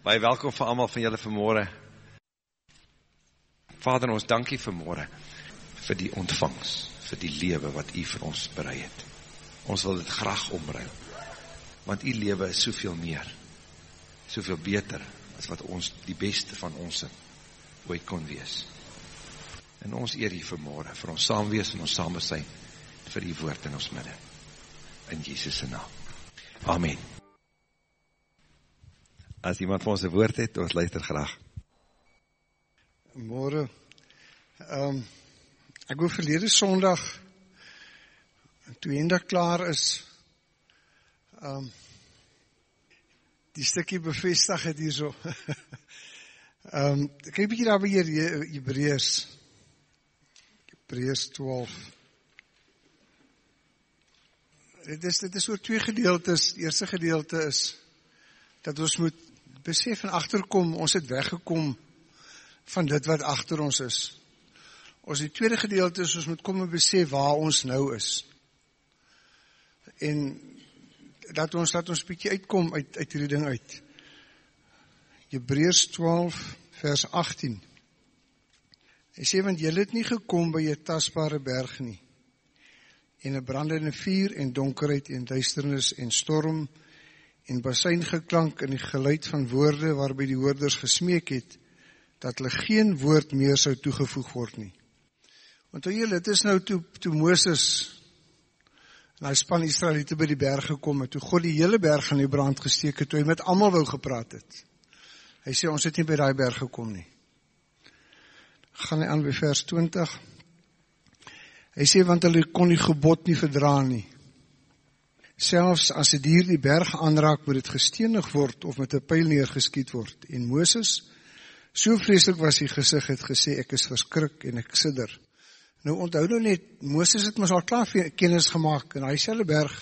Baie welkom vir allemaal van julle vanmorgen. Vader, ons dankie vanmorgen vir die ontvangs, vir die lewe wat u vir ons bereid het. Ons wil dit graag omruil, want u lewe is soveel meer, soveel beter, as wat ons, die beste van ons ooit kon wees. En ons eer hier vanmorgen, vir ons saamwees en ons samen zijn, vir die woord in ons midden. In Jesus' naam. Amen. As iemand vir ons een woord het, ons luister graag. Morgen. Um, ek wil verlede sondag, toe eindig klaar is, um, die stikkie bevestig het hier so. um, ek heb hier daar hier, Hebreus, Hebreus 12. Dit is, dit is oor twee gedeeltes. Die eerste gedeelte is, dat ons moet besef en achterkom, ons het weggekom van dit wat achter ons is. Ons die tweede gedeelte is, ons moet kom en besef waar ons nou is. En dat ons, dat ons bykie uitkom uit, uit die ding uit. Hebreus 12 vers 18 Hy sê, want jy het nie gekom by jy tasbare berg nie, en een brandende vier en donkerheid en duisternis en storm en basijn geklank in die geluid van woorde waarby die woorders gesmeek het, dat hulle geen woord meer sou toegevoeg word nie. Want toe julle, het is nou toe, toe Mooses en hy span Israelite by die berg gekom het, toe God die hele berg aan die brand gesteek het, toe hy met allemaal wou gepraat het. Hy sê, ons het nie by die berg gekom nie. Gaan hy aan by vers 20. Hy sê, want hulle kon die gebod nie verdraan nie selfs as die dier die berg aanraak, moet het gestenig word, of met een pijl neergeskiet word. En Mooses, so vreselik was die gezicht, het gesê, ek is verskrik en ek sidder. Nou onthou nou net, Mooses het ons al klaar kennis gemaakt, in hy selle berg,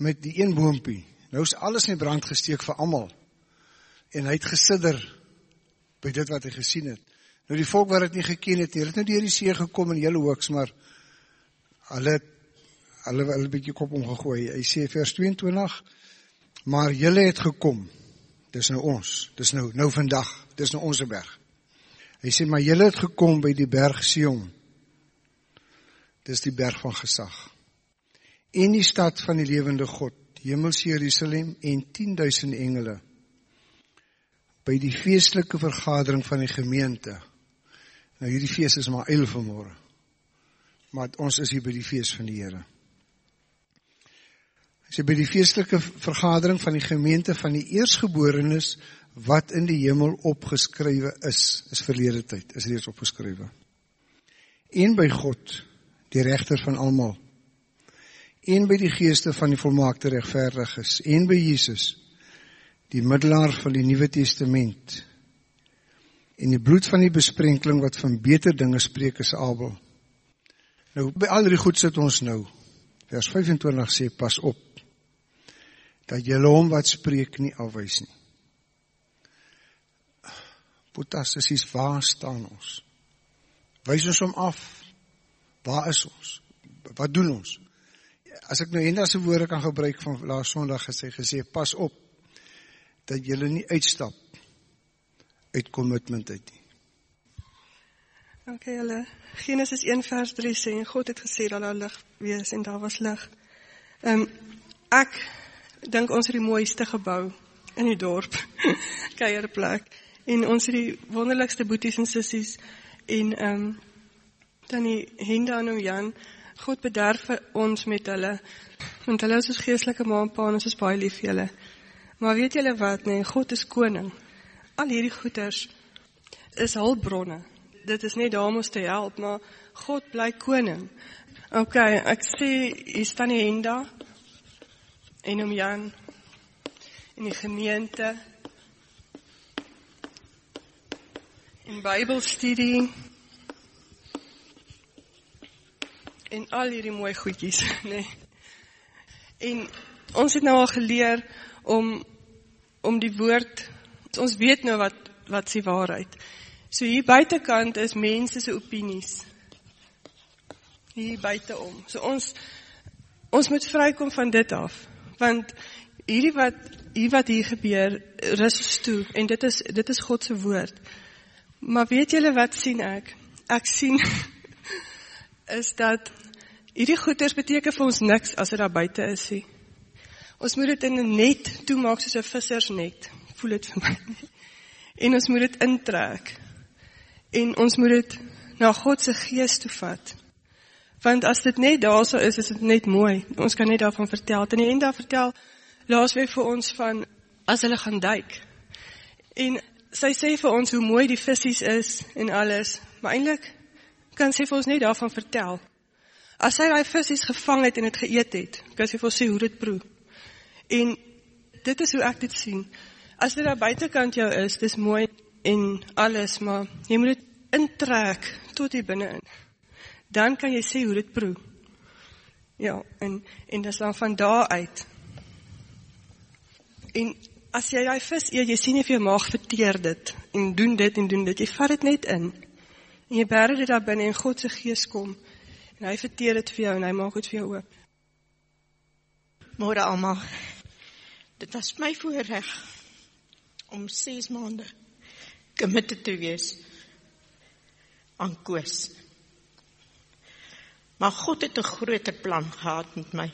met die een boompie. Nou is alles in brand gesteek vir amal. En hy het gesidder, by dit wat hy gesien het. Nou die volk wat het nie geken het, hy het nou dier die see gekom in jylle hoogs, maar hulle het hulle hulle 'n bietjie kop omgegooi. Hy sê vers 22: Maar julle het gekom. Dis nou ons. Dis nou nou vandag. Dis nou ons berg. Hy sê maar julle het gekom by die berg Sion. Dis die berg van gesag. En die stad van die lewende God, Hemelse Jerusalem en 10000 engele by die feestelike vergadering van die gemeente. Nou hierdie fees is maar 11 vanmôre. Maar ons is hier by die fees van die Here sê by die feestelike vergadering van die gemeente van die eersgeborenes wat in die hemel opgeskrywe is, is verlede tyd, is reeds opgeskrywe. En by God, die rechter van almal, en by die geeste van die volmaakte rechtverdiges, en by Jesus, die middelaar van die Nieuwe Testament, en die bloed van die besprenkeling wat van beter dinge spreek is Abel. Nou, by al die goed sit ons nou, vers 25 sê, pas op, dat jylle hom wat spreek nie afwees nie. Potas, is waar staan ons? Wees ons om af, waar is ons? Wat doen ons? As ek nou endase woorde kan gebruik van laas sondag gesê, gesê, pas op, dat jylle nie uitstap uit commitment uit nie. Ok, jylle, Genesis 1 vers 3 sê, en God het gesê dat daar licht wees en daar was licht. Um, ek dink ons het die mooiste gebou in die dorp, keierplek, en ons het die wonderlikste boeties en sissies, en um, dan die hende aan om Jan, God bederf ons met hulle, want hulle is ons geestelike ma en pa, en ons is baie lief julle. Maar weet julle wat, nee, God is koning. Al hierdie goeders is hulpbronne. Dit is nie daar om ons te help, maar God bly koning. Ok, ek sê, hier staan die hende, en om Jan in die gemeente in Bybelstudie en al hierdie mooi goedjies, nee. En ons het nou al geleer om om die woord ons weet nou wat wat se waarheid. So hier buitekant is mense se opinies. Hier buiteom. So ons ons moet vrykom van dit af want hierdie wat hier wat hier gebeur, rus ons toe en dit is dit is God se woord. Maar weet julle wat sien ek? Ek sien is dat hierdie goeders beteken vir ons niks as dit daar buite is nie. Ons moet dit in 'n net toemaak soos 'n vissersnet. Voel dit vir my. En ons moet dit intrek. En ons moet dit na God se gees toe vat. Want as dit net daarso is, is dit net mooi. Ons kan net daarvan vertel. En die einde daar vertel laasweek vir ons van as hulle gaan duik. En sy sê vir ons hoe mooi die visse is en alles, maar eintlik kan sy vir ons net daarvan vertel. As sy daai visse gevang het en dit geëet het, kan sy vir ons sê hoe dit proe. En dit is hoe ek dit sien. As dit daar buitekant jou is, dis mooi en alles, maar jy moet dit intrek tot hier binne-in. Dan kan jy sê hoe dit proe. Ja, en en dis dan van daar uit En as jy daai vis eet, jy sien nie of jou maag verteer dit en doen dit en doen dit. Jy vat dit net in. En jy berg dit daar binne en God se gees kom en hy verteer dit vir jou en hy maak dit vir jou oop. Môre almal. Dit was my voorreg om 6 maande committed te wees aan Koos. Maar God het 'n groter plan gehad met my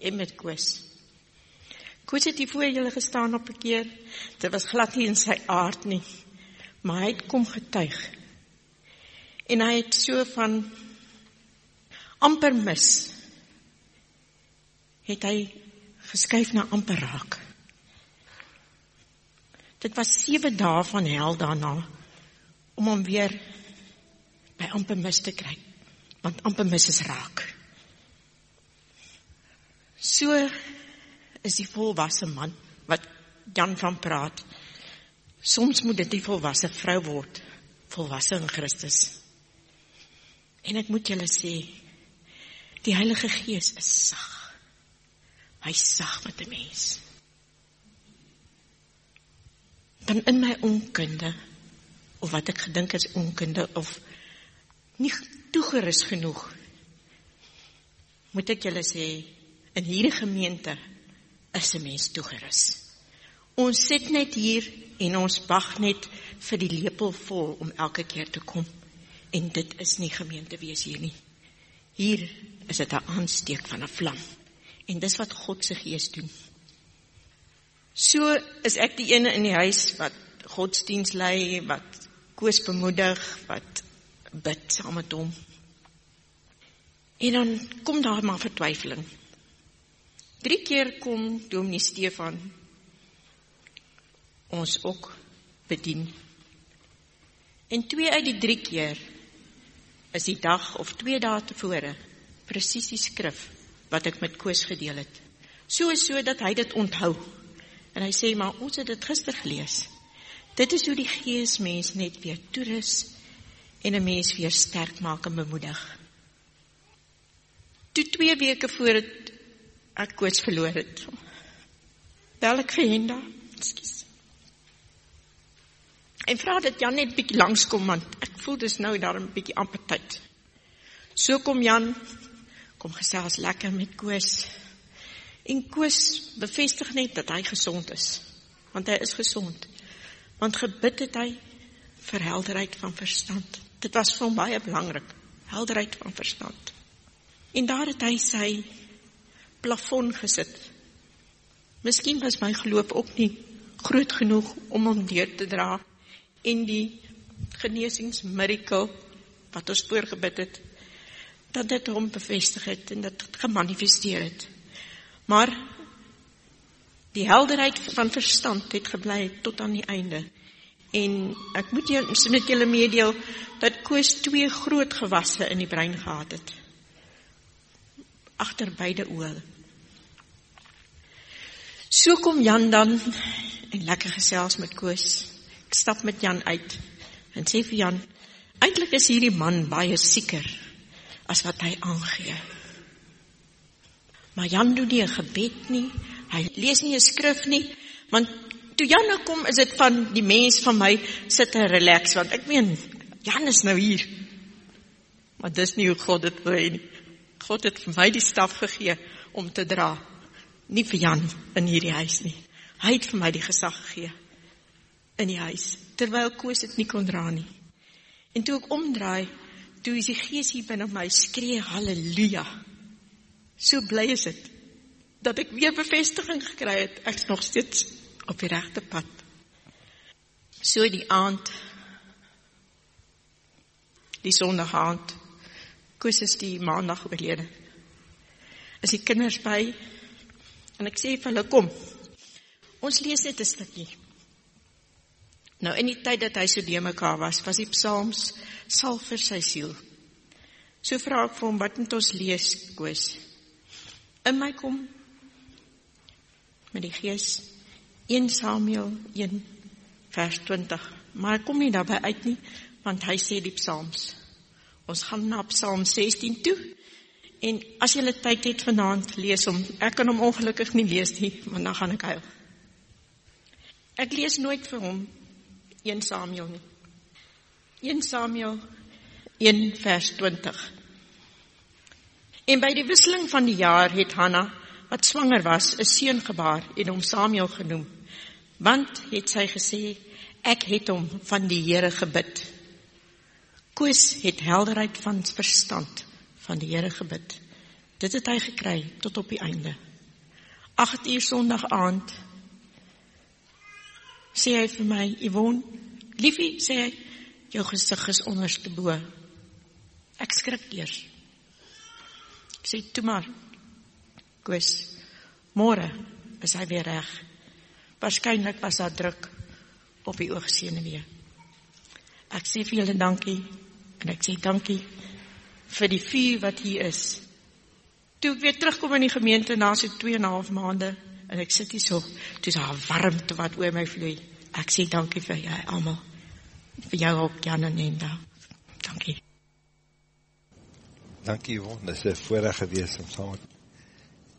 en met Koos. Koos het hier voor julle gestaan op 'n keer. Dit was glad nie in sy aard nie. Maar hy het kom getuig. En hy het so van amper mis. Het hy geskuif na amper raak. Dit was 7 dae van hel daarna om hom weer by amper mis te kry. Want amper mis is raak. So is die volwasse man wat Jan van praat. Soms moet dit die volwasse vrou word, volwasse in Christus. En ek moet julle sê, die Heilige Gees is sag. Hy sag met 'n mens. Dan in my onkunde of wat ek gedink is onkunde of nie toegerus genoeg moet ek julle sê in hierdie gemeente is 'n mens toegerus. Ons sit net hier en ons wag net vir die lepel vol om elke keer te kom. En dit is nie gemeente wees hier nie. Hier is dit 'n aansteek van 'n vlam. En dis wat God se gees doen. So is ek die ene in die huis wat godsdiens lei, wat koes bemoedig, wat bid saam met hom. En dan kom daar maar vertwyfeling. Drie keer kom Dominee Stefan ons ook bedien. En twee uit die drie keer is die dag of twee dae tevore presies die skrif wat ek met Koos gedeel het. So is so dat hy dit onthou. En hy sê maar ons het dit gister gelees. Dit is hoe die Gees mens net weer toerus en 'n mens weer sterk maak en bemoedig. Toe 2 weke voor dit ek koets verloor het. Bel ek vir Henda. Ekskuus. En vra dat Jan net bietjie langskom want ek voel dis nou daar 'n bietjie amper tyd. So kom Jan kom gesels lekker met Koos. En Koos bevestig net dat hy gesond is. Want hy is gesond. Want gebid het hy vir helderheid van verstand. Dit was vir hom baie belangrik, helderheid van verstand. En daar het hy sy plafon gesit. Miskien was my geloof ook nie groot genoeg om hom deur te dra en die genesingsmirakel wat ons voorgebid het dat dit hom bevestig het en dit gemanifesteer het. Maar die helderheid van verstand het gebly tot aan die einde. En ek moet jou met julle meedeel dat Koos twee groot gewasse in die brein gehad het agter beide oë. So kom Jan dan en lekker gesels met Koos. Ek stap met Jan uit en sê vir Jan, eintlik is hierdie man baie sieker as wat hy aangee. Maar Jan doen nie 'n gebed nie. Hy lees nie 'n skrif nie, want toe Jan nou kom, is dit van die mens van my sit en relax want ek meen Jan is nou hier. Maar dis nie hoe God dit wil nie. God het vir my die staf gegee om te dra. nie vir Jan in hierdie huis nie. Hy het vir my die gesag gegee in die huis, terwyl Koos dit nie kon dra nie. En toe ek omdraai, toe is die gees hier binne my skree halleluja. So bly is dit dat ek weer bevestiging gekry het ek's nog steeds op die regte pad. So die aand die sondag aand Koos is die maandag oorlede. Is die kinders by en ek sê vir hulle kom. Ons lees net 'n stukkie. Nou in die tyd dat hy so de mekaar was, was die psalms sal vir sy siel. So vra ek vir hom wat moet ons lees, Koos? In my kom met die gees 1 Samuel 1 vers 20. Maar ek kom nie daarby uit nie, want hy sê die psalms. Ons gaan na Psalm 16 toe. En as jy tyd het vanaand, lees hom. Ek kan hom ongelukkig nie lees nie, want dan gaan ek huil. Ek lees nooit vir hom 1 Samuel nie. 1 Samuel 1 vers 20. En by die wisseling van die jaar het Hanna, wat swanger was, 'n seun gebaar en hom Samuel genoem. Want het sy gesê, ek het hom van die Here gebid. Koos het helderheid van verstand van die Here gebid. Dit het hy gekry tot op die einde. 8 uur Sondag aand sê hy vir my, Yvonne, liefie, sê hy, jou gesig is onderste bo. Ek skrik eers. Ek sê, toe maar, Koos, môre is hy weer reg. Waarskynlik was daar druk op die oogsenuwee. Ek sê vir julle dankie En ek sê dankie vir die vuur wat hier is. Toe ek weer terugkom in die gemeente na so 2 en 'n half maande en ek sit hier so, dis daar warmte wat oor my vloei. Ek sê dankie vir julle almal. Vir jou ook Jan en Nenda. Dankie. Dankie Yvonne, dis 'n voorreg gewees om saam met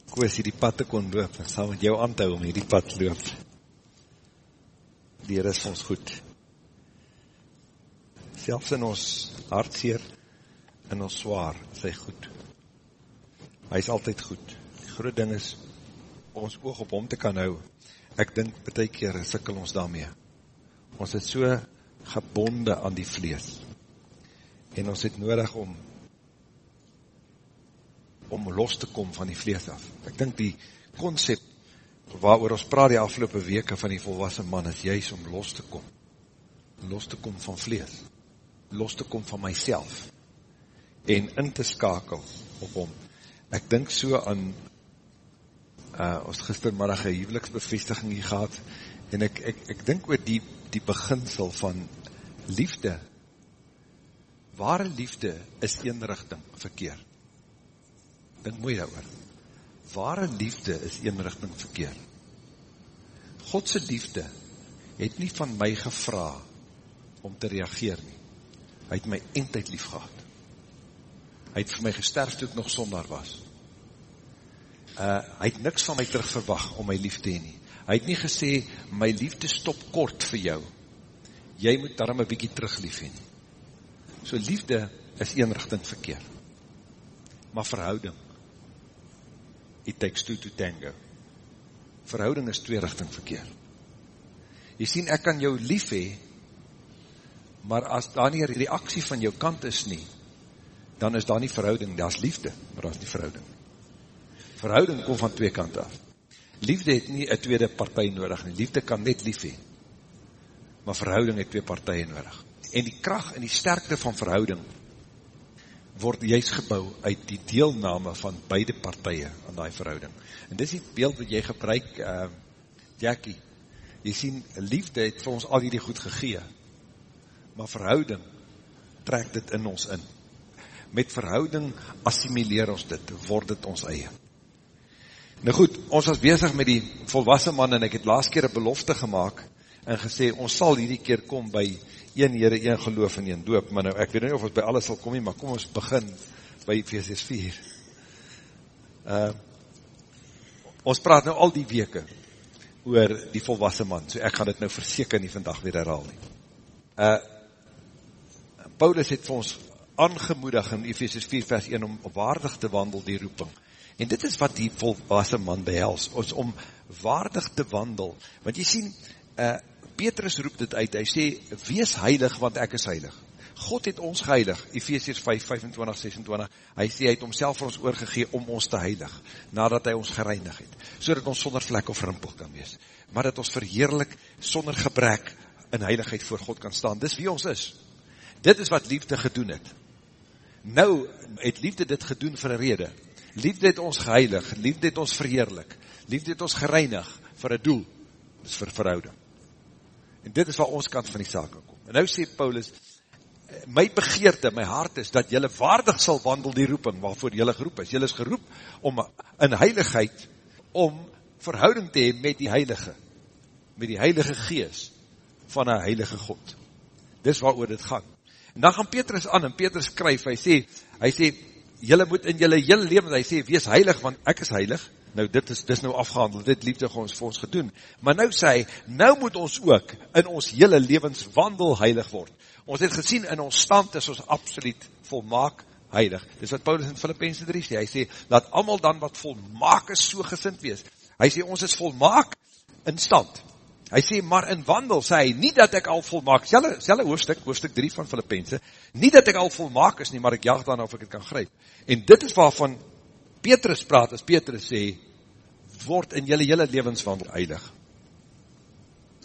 Koos hierdie pad te kon loop en saam met jou aan te hou om hierdie pad loop. Die Here is ons goed selfs in ons hartseer, in ons zwaar, is hy goed. Hy is altyd goed. Die groot ding is, ons oog op hom te kan hou. Ek dink, betek keer, sikkel ons daarmee. Ons het so gebonde aan die vlees. En ons het nodig om om los te kom van die vlees af. Ek dink die concept waar ons praat die afgelopen weke van die volwassen man is juist om los te kom. Los te kom van vlees los te kom van myself en in te skakel op hom. Ek dink so aan uh, ons gistermiddag een huweliksbevestiging hier gehad en ek, ek, ek dink oor die, die beginsel van liefde. Ware liefde is een richting verkeer. Dink mooi daar oor. Ware liefde is een richting verkeer. Godse liefde het nie van my gevra om te reageer nie hy het my eindtijd lief gehad. Hy het vir my gesterf toe ek nog sonder was. Uh, hy het niks van my terug verwag om my lief te heen nie. Hy het nie gesê, my liefde stop kort vir jou. Jy moet daarom een bykie terug lief heen. So liefde is een richting verkeer. Maar verhouding, it takes two to tango. Verhouding is twee richting verkeer. Jy sien, ek kan jou lief hee, maar as daar nie reaksie van jou kant is nie, dan is daar nie verhouding, daar is liefde, maar daar is nie verhouding. Verhouding kom van twee kant af. Liefde het nie een tweede partij nodig nie, liefde kan net lief heen, maar verhouding het twee partijen nodig. En die kracht en die sterkte van verhouding word juist gebouw uit die deelname van beide partijen aan die verhouding. En dis die beeld wat jy gebruik, uh, Jackie, jy sien, liefde het vir ons al die goed gegeen, maar verhouding trek dit in ons in. Met verhouding assimileer ons dit, word dit ons eie. Nou goed, ons was bezig met die volwassen man en ek het laatst keer een belofte gemaakt en gesê, ons sal hierdie keer kom by een Heere, een geloof en een doop, maar nou, ek weet nie of ons by alles sal kom nie, maar kom ons begin by Ephesians 4. Uh, ons praat nou al die weke oor die volwassen man, so ek gaan dit nou verseker nie vandag weer herhaal nie. Uh, Paulus het vir ons aangemoedig in Ephesians 4 vers 1 om waardig te wandel die roeping. En dit is wat die volwasse man behels, ons om waardig te wandel. Want jy sien, uh, Petrus roep dit uit, hy sê, wees heilig, want ek is heilig. God het ons geheilig, Ephesians 5, 25, 26, hy sê, hy het homself vir ons oorgegee om ons te heilig, nadat hy ons gereinig het, so dat ons sonder vlek of rimpel kan wees, maar dat ons verheerlik, sonder gebrek, in heiligheid voor God kan staan, dis wie ons is. Dit is wat liefde gedoen het. Nou het liefde dit gedoen vir een rede, Liefde het ons geheilig, liefde het ons verheerlik, liefde het ons gereinig vir een doel, dis vir verhouding. En dit is waar ons kant van die saak kom. En nou sê Paulus, my begeerte, my hart is, dat jylle waardig sal wandel die roeping, waarvoor jylle geroep is. Jylle is geroep om in heiligheid, om verhouding te hee met die heilige, met die heilige gees van een heilige God. Dis waar oor dit gaan. En dan gaan Petrus aan, en Petrus skryf, hy sê, hy sê, jylle moet in jylle hele leven, hy sê, wees heilig, want ek is heilig, nou dit is, dit is nou afgehandeld, dit liefde ons vir ons gedoen, maar nou sê hy, nou moet ons ook in ons hele levenswandel heilig word, ons het gesien, in ons stand is ons absoluut volmaak heilig, dis wat Paulus in Filippense 3 sê, hy sê, laat allemaal dan wat volmaak is so gesind wees, hy sê, ons is volmaak in stand, Hy sê, maar in wandel, sê hy, nie dat ek al volmaak, selle hoofdstuk, hoofdstuk 3 van Filippense, nie dat ek al volmaak is nie, maar ek jaag dan of ek het kan grijp. En dit is waarvan Petrus praat, as Petrus sê, word in jylle jylle levenswandel heilig.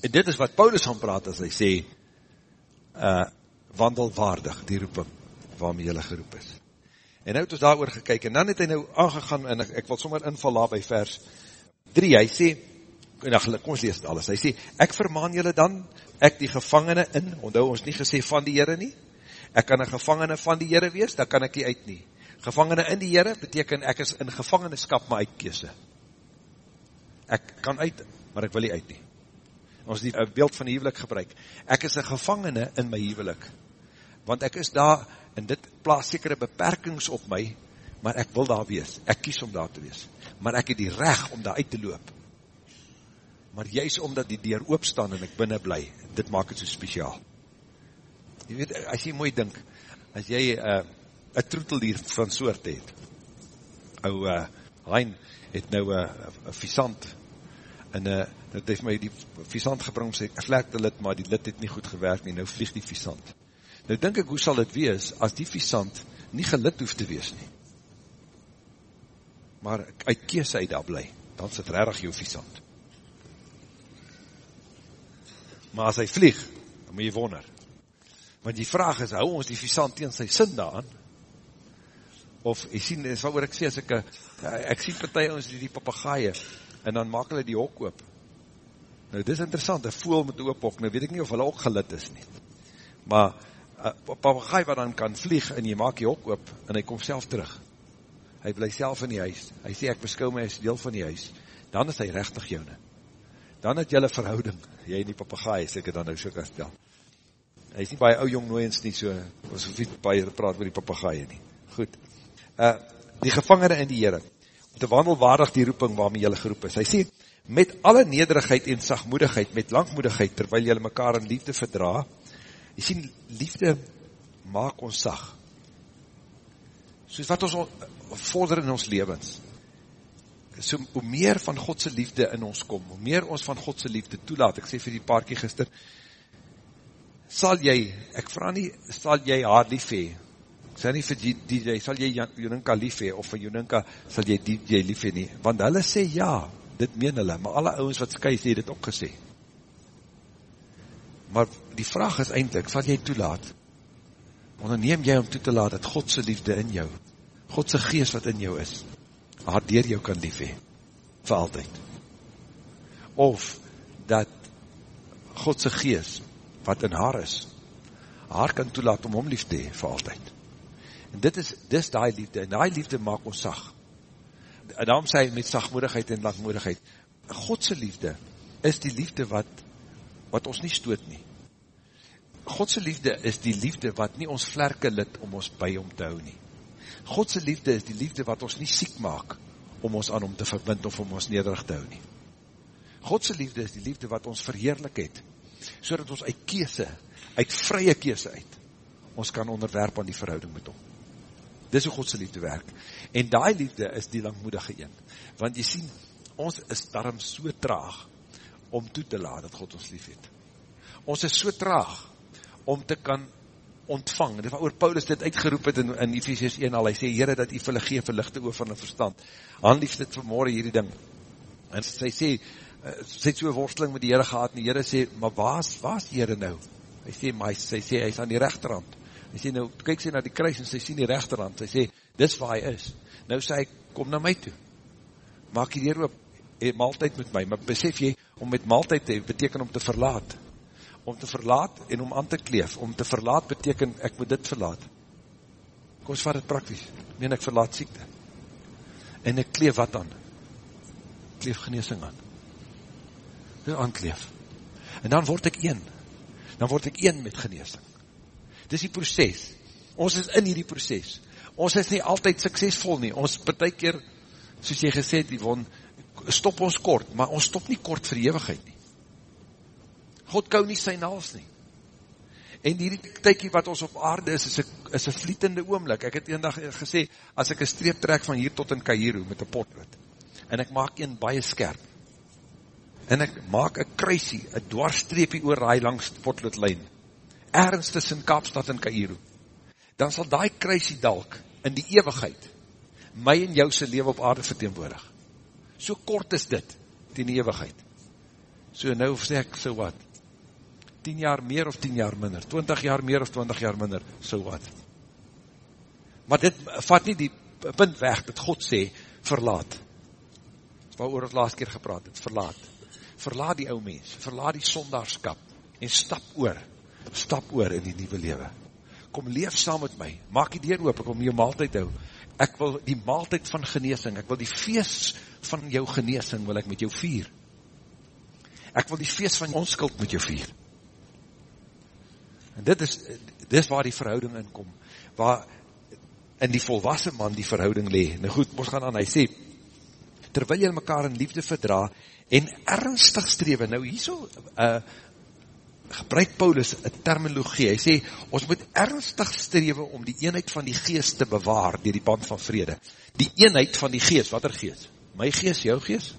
En dit is wat Paulus gaan praat, as hy sê, uh, wandelwaardig, die roeping, waarmee jylle geroep is. En nou het ons daar oor gekyk, en dan het hy nou aangegaan, en ek, ek wil sommer inval daar by vers 3, hy sê, nou, kom ons lees het alles, hy sê, ek vermaan julle dan, ek die gevangene in, onthou ons nie gesê van die Heere nie, ek kan een gevangene van die Heere wees, dan kan ek die uit nie. Gevangene in die Heere, beteken ek is in gevangeneskap my uitkeese. Ek kan uit, maar ek wil nie uit nie. Ons die beeld van die hevelik gebruik. Ek is een gevangene in my hevelik, want ek is daar, en dit plaas sekere beperkings op my, maar ek wil daar wees, ek kies om daar te wees, maar ek het die recht om daar uit te loop, maar juist omdat die deur oopstaan en ek binnen bly, dit maak het so speciaal. Je weet, as jy mooi dink, as jy uh, een troeteldier van soort het, ou uh, Hein het nou een uh, visant, en uh, het heeft my die visant gebring, sê, ek vlek die lid, maar die lid het nie goed gewerkt nie, nou vlieg die visant. Nou denk ek, hoe sal het wees, as die visant nie gelid hoef te wees nie, maar uit kees hy daar bly, dan sit rarig jou visant. maar as hy vlieg, dan moet jy wonder. Want die vraag is, hou ons die visant tegen sy sin daan? Of, jy sien, is wat ek sê, as ek, ek sien partij ons die, die papagaaie, en dan maak hulle die hok oop. Nou, dit is interessant, een voel met die oophok, nou weet ek nie of hulle ook gelid is nie. Maar, een papagaai wat dan kan vlieg, en jy maak die hok oop, en hy kom self terug. Hy bly self in die huis. Hy sê, ek beskou my as deel van die huis. Dan is hy rechtig joune dan het jylle verhouding, jy en die papagaai, as ek dan nou so kan stel. Hy is nie baie ou jong nooiens nie, so, ons hoef nie baie praat met die papagaai nie. Goed. Uh, die gevangene in die Heere, om te wandelwaardig die roeping waarmee jylle geroep is. Hy sê, met alle nederigheid en sagmoedigheid, met langmoedigheid, terwyl jylle mekaar in liefde verdra, jy sê, liefde maak ons sag. Soos wat ons vorder in ons levens, so, hoe meer van Godse liefde in ons kom, hoe meer ons van Godse liefde toelaat, ek sê vir die paarkie gister, sal jy, ek vraag nie, sal jy haar lief hee, ek sê nie vir DJ, sal jy Joninka lief hee, of vir Joninka sal jy DJ lief hee nie, want hulle sê ja, dit meen hulle, maar alle ouwens wat sky sê, dit ook gesê. Maar die vraag is eindelijk, sal jy toelaat, onderneem jy om toe te laat, dat Godse liefde in jou, Godse geest wat in jou is, haar dier jou kan lief hee, vir altyd. Of, dat Godse gees, wat in haar is, haar kan toelaat om hom lief te hee, vir altyd. En dit is, dis die liefde, en die liefde maak ons sag. En daarom sê hy met sagmoedigheid en langmoedigheid, Godse liefde, is die liefde wat, wat ons nie stoot nie. Godse liefde is die liefde wat nie ons vlerke lid om ons by hom te hou nie. Godse liefde is die liefde wat ons nie siek maak om ons aan hom te verbind of om ons nederig te hou nie. Godse liefde is die liefde wat ons verheerlik het, so dat ons uit keese, uit vrye keese uit, ons kan onderwerp aan die verhouding met hom. Dis hoe Godse liefde werk. En die liefde is die langmoedige een. Want jy sien, ons is daarom so traag om toe te laat dat God ons lief het. Ons is so traag om te kan ontvang. Dit waar Paulus dit uitgeroep het in, in Ephesians 1 al, hy sê, Heere, dat hy vir hulle gee verlichte oor van hulle verstand. Han liefst dit vanmorgen hierdie ding. En sy sê, uh, sy het so worsteling met die Heere gehad, en die Heere sê, maar waar is, waar is die Heere nou? Hy sê, maar hy, sy sê, hy is aan die rechterhand. Hy sê, nou, kyk sy na die kruis, en sy sê die rechterhand, sy sê, dis waar hy is. Nou sê hy, kom na my toe. Maak die Heere op, he, maaltijd met my, maar besef jy, om met maaltijd te beteken om te verlaat, om te verlaat en om aan te kleef. Om te verlaat beteken, ek moet dit verlaat. Kom ons vat het praktisch. Meen ek verlaat siekte. En ek kleef wat aan? Kleef geneesing aan. Dit aankleef. En dan word ek een. Dan word ek een met geneesing. Dit is die proces. Ons is in hierdie proces. Ons is nie altyd suksesvol nie. Ons betek keer, soos jy gesê het, Yvonne, stop ons kort, maar ons stop nie kort vir eeuwigheid nie. God kou nie sy naals nie. En hierdie tykie wat ons op aarde is, is een vlietende oomlik. Ek het een dag gesê, as ek een streep trek van hier tot in Cairo met een potlood, en ek maak een baie skerp, en ek maak een kruisie, een dwarsstreepie oor raai langs potloodlijn, ergens tussen Kaapstad en Cairo, dan sal die kruisie dalk in die eeuwigheid my en jou se leven op aarde verteenwoordig. So kort is dit, die eeuwigheid. So nou sê ek, so wat? 10 jaar meer of 10 jaar minder, 20 jaar meer of 20 jaar minder, so wat. Maar dit vat nie die punt weg, dat God sê, verlaat. Dit waar oor het laatst keer gepraat het, verlaat. Verlaat die ou mens, verlaat die sondagskap, en stap oor, stap oor in die nieuwe lewe. Kom leef saam met my, maak die deur oop, ek wil my jou maaltijd hou. Ek wil die maaltijd van geneesing, ek wil die feest van jou geneesing, wil ek met jou vier. Ek wil die feest van onskuld met jou vier. En dit is, dit is waar die verhouding inkom, waar in die volwassen man die verhouding lee. Nou goed, ons gaan aan, hy sê, terwyl jy mekaar in liefde verdra, en ernstig strewe, nou hier so, uh, gebruik Paulus een terminologie, hy sê, ons moet ernstig strewe om die eenheid van die geest te bewaar, dier die band van vrede. Die eenheid van die geest, wat er geest? My geest, jou geest?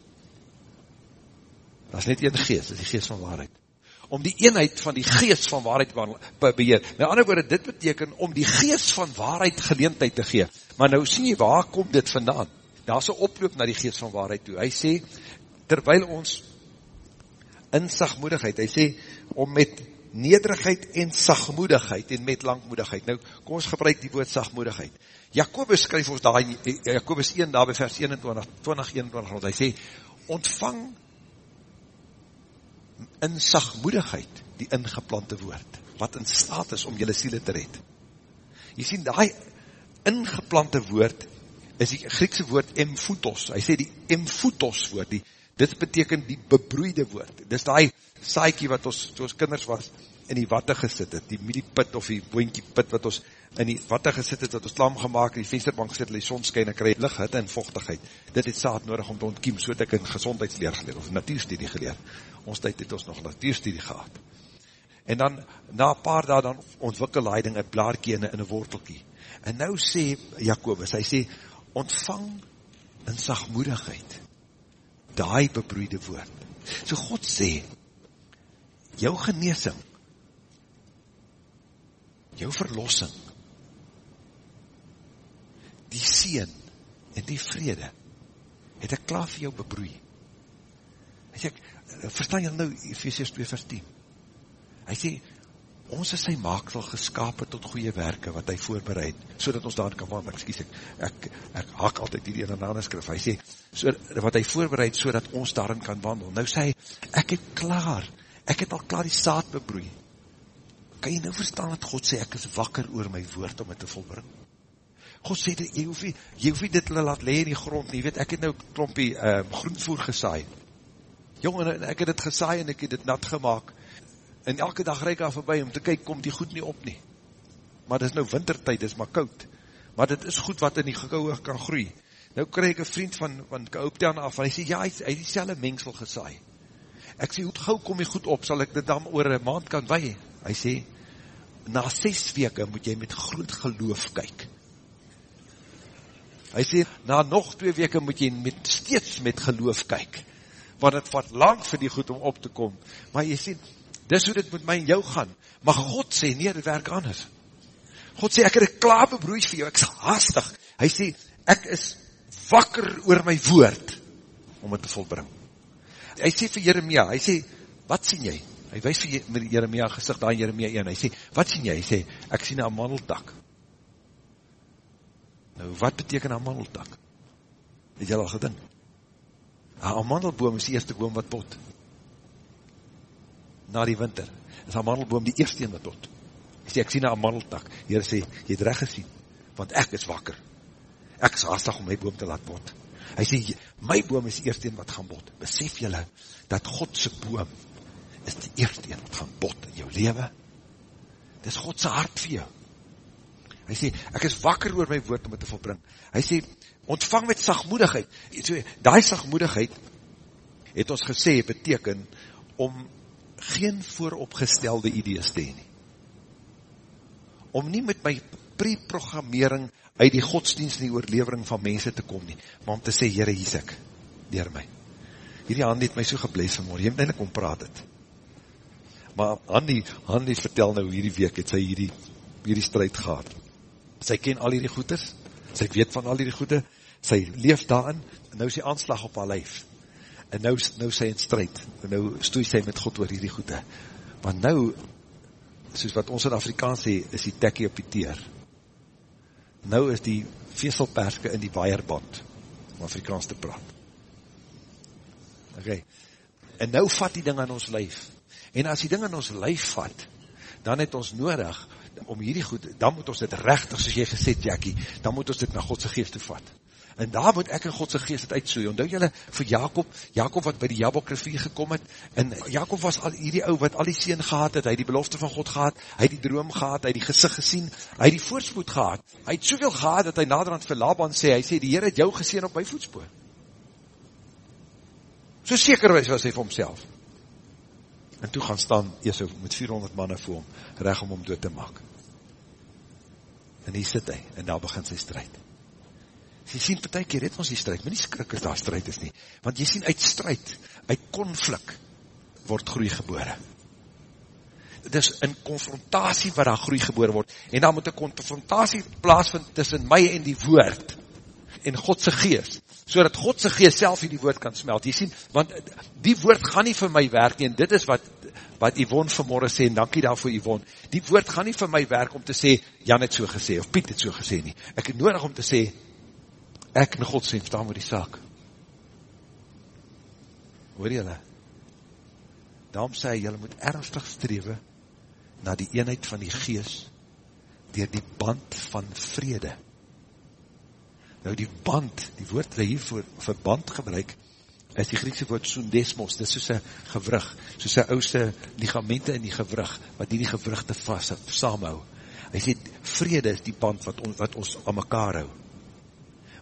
Dat is net een geest, dat is die geest van waarheid om die eenheid van die geest van waarheid te beheer. Met ander woorde, dit beteken om die geest van waarheid geleentheid te gee. Maar nou sien jy, waar kom dit vandaan? Daar is een oploop na die geest van waarheid toe. Hy sê, terwyl ons in sagmoedigheid, hy sê, om met nederigheid en sagmoedigheid en met langmoedigheid. Nou, kom ons gebruik die woord sagmoedigheid. Jacobus skryf ons daar, Jacobus 1, daar by vers 21, 20, 21, hy sê, ontvang in sagmoedigheid die ingeplante woord, wat in staat is om jylle siele te red. Jy sien, die ingeplante woord is die Griekse woord emfutos. Hy sê die emfutos woord, die, dit beteken die bebroeide woord. Dit is die saaikie wat ons, toe ons kinders was, in die watte gesit het, die mieliepit of die boinkie pit wat ons in die watte gesit het, wat ons lam gemaakt, die vensterbank gesit, die sonskijn, en krijg licht, hitte en vochtigheid. Dit het saad nodig om te ontkiem, so het ek in gezondheidsleer geleer, of natuurstudie geleer. Ons tyd het ons nog natuurstudie gehad. En dan, na paar daar, dan ontwikkel hy ding, een blaarkie en een wortelkie. En nou sê Jacobus, hy sê, ontvang in sagmoedigheid, die bebroeide woord. So God sê, jou geneesing, jou verlossing, die seen en die vrede, het ek klaar vir jou bebroei. Hy sê, verstaan jy nou Ephesians 2 vers 10? Hy sê, ons is sy maaksel geskapen tot goeie werke wat hy voorbereid, so dat ons daar kan wandel. Excuse, ek, ek, ek haak altyd hier in een ander skrif. Hy sê, so, wat hy voorbereid, so dat ons daarin kan wandel. Nou sê hy, ek het klaar, ek het al klaar die saad bebroei. Kan jy nou verstaan dat God sê, ek is wakker oor my woord om het te volbring? God sê, jy hoef nie, jy hoef nie dit laat lee in die grond nie, weet, ek het nou klompie um, groenvoer gesaai. Jong, en ek het dit gesaai en ek het dit nat gemaakt. En elke dag reik daar voorbij om te kyk, kom die goed nie op nie. Maar dit is nou wintertijd, dit is maar koud. Maar dit is goed wat in die gekouwe kan groei. Nou krijg ek een vriend van, van Kauptean af, en hy sê, ja, hy, hy die selle mengsel gesaai. Ek sê, hoe gauw kom jy goed op, sal ek dit dan oor een maand kan wei? Hy sê, na 6 weke moet jy met groot geloof kyk Hy sê, na nog twee weke moet jy met, steeds met geloof kyk, want het vat lang vir die goed om op te kom, maar jy sê, dis hoe dit met my en jou gaan, maar God sê, nee, dit werk anders. God sê, ek het een klaar bebroeid vir jou, ek is haastig. Hy sê, ek is wakker oor my woord, om het te volbring. Hy sê vir Jeremia, hy sê, wat sien jy? Hy wees vir Jeremia gezicht daar in Jeremia 1, hy sê, wat sien jy? Hy sê, ek sien een mandeltak. Nou, wat beteken een mandeltak? Het jy al gedink? Een mandelboom is die eerste boom wat pot. Na die winter is een mandelboom die eerste een wat pot. Hy sê, ek sien een mandeltak. Heer sê, jy het recht gesien, want ek is wakker. Ek is haastig om my boom te laat pot. Hy sê, my boom is die eerste een wat gaan bot. Besef jylle, dat Godse boom is die eerste een wat gaan bot in jou leven. Dit is Godse hart vir jou. Hy sê, ek is wakker oor my woord om het te volbring. Hy sê, ontvang met sagmoedigheid. So, die sagmoedigheid het ons gesê, beteken om geen vooropgestelde idees te heen. Om nie met my pre-programmering uit die godsdienst en die oorlevering van mense te kom nie, maar om te sê, Heere, hier is ek, dier my. Hierdie hand het my so geblees vanmorgen, jy moet eindelijk om praat het. Maar Handy, Handy vertel nou hierdie week, het sy hierdie, hierdie strijd gehad sy ken al die goeders, sy weet van al die goede, sy leef daarin, en nou is die aanslag op haar lijf, en nou, nou sy in strijd, en nou stoei sy met God oor die goede, want nou, soos wat ons in Afrikaans sê, is die tekkie op die teer, nou is die veselperske in die waaierband, om Afrikaans te praat, ok, en nou vat die ding aan ons lijf, en as die ding aan ons lijf vat, dan het ons nodig, om hierdie goed, dan moet ons dit rechtig, soos jy gesê, Jackie, dan moet ons dit na Godse geest toevat. En daar moet ek in Godse geest het uitsoe. Ondou jylle vir Jacob, Jacob wat by die Jabok rivier gekom het, en Jacob was al hierdie ou wat al die sien gehad het, hy die belofte van God gehad, hy die droom gehad, hy die gezicht gesien, hy die voorspoed gehad, hy het soveel gehad, dat hy naderhand vir Laban sê, hy sê, die Heer het jou geseen op my voetspoor. So sekerwijs was hy vir homself. En toe gaan staan Esau met 400 manne voor hom, reg om hom dood te maak. En hier sit hy, en daar begin sy strijd. Jy sien, per ty keer het ons die strijd, maar nie skrik as daar strijd is nie. Want jy sien, uit strijd, uit konflik, word groei gebore. Het is in confrontatie waar daar groei gebore word, en dan moet een confrontatie plaasvind tussen my en die woord, en Godse geest, so dat Godse geest self in die woord kan smelt. Jy sien, want die woord gaan nie vir my werk nie, en dit is wat, wat Yvonne vanmorgen sê, en dankie daarvoor Yvonne, die woord gaan nie vir my werk om te sê, Jan het so gesê, of Piet het so gesê nie. Ek het nodig om te sê, ek en God sê, verstaan we die saak. Hoor jylle? Daarom sê hy, jylle moet ernstig strewe na die eenheid van die geest, dier die band van vrede. Nou die band, die woord wat hier voor, vir band gebruik, is die Griekse woord soendesmos, dit is soos een gewrug, soos een ouse ligamente in die gewrug, wat die die gewrugte vast, saamhou. Hy sê, vrede is die band wat, on, wat ons aan mekaar hou.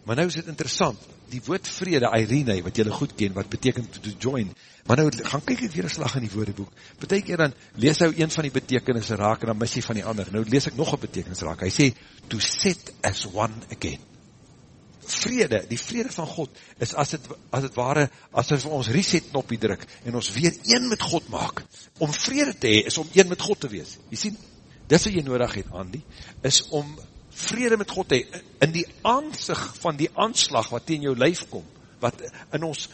Maar nou is het interessant, die woord vrede, Irene, wat jylle goed ken, wat betekent to join, maar nou gaan kyk ek weer een slag in die woordeboek, betek jy dan, lees nou een van die betekenisse raak, en dan mis jy van die ander, nou lees ek nog een betekenis raak, hy sê, to set as one again, vrede, die vrede van God, is as het, as het ware, as het vir ons reset knoppie druk, en ons weer een met God maak, om vrede te hee, is om een met God te wees, jy sien, dis wat jy nodig het, Andy, is om vrede met God hee, in die aanzicht van die aanslag, wat in jou lijf kom, wat in ons,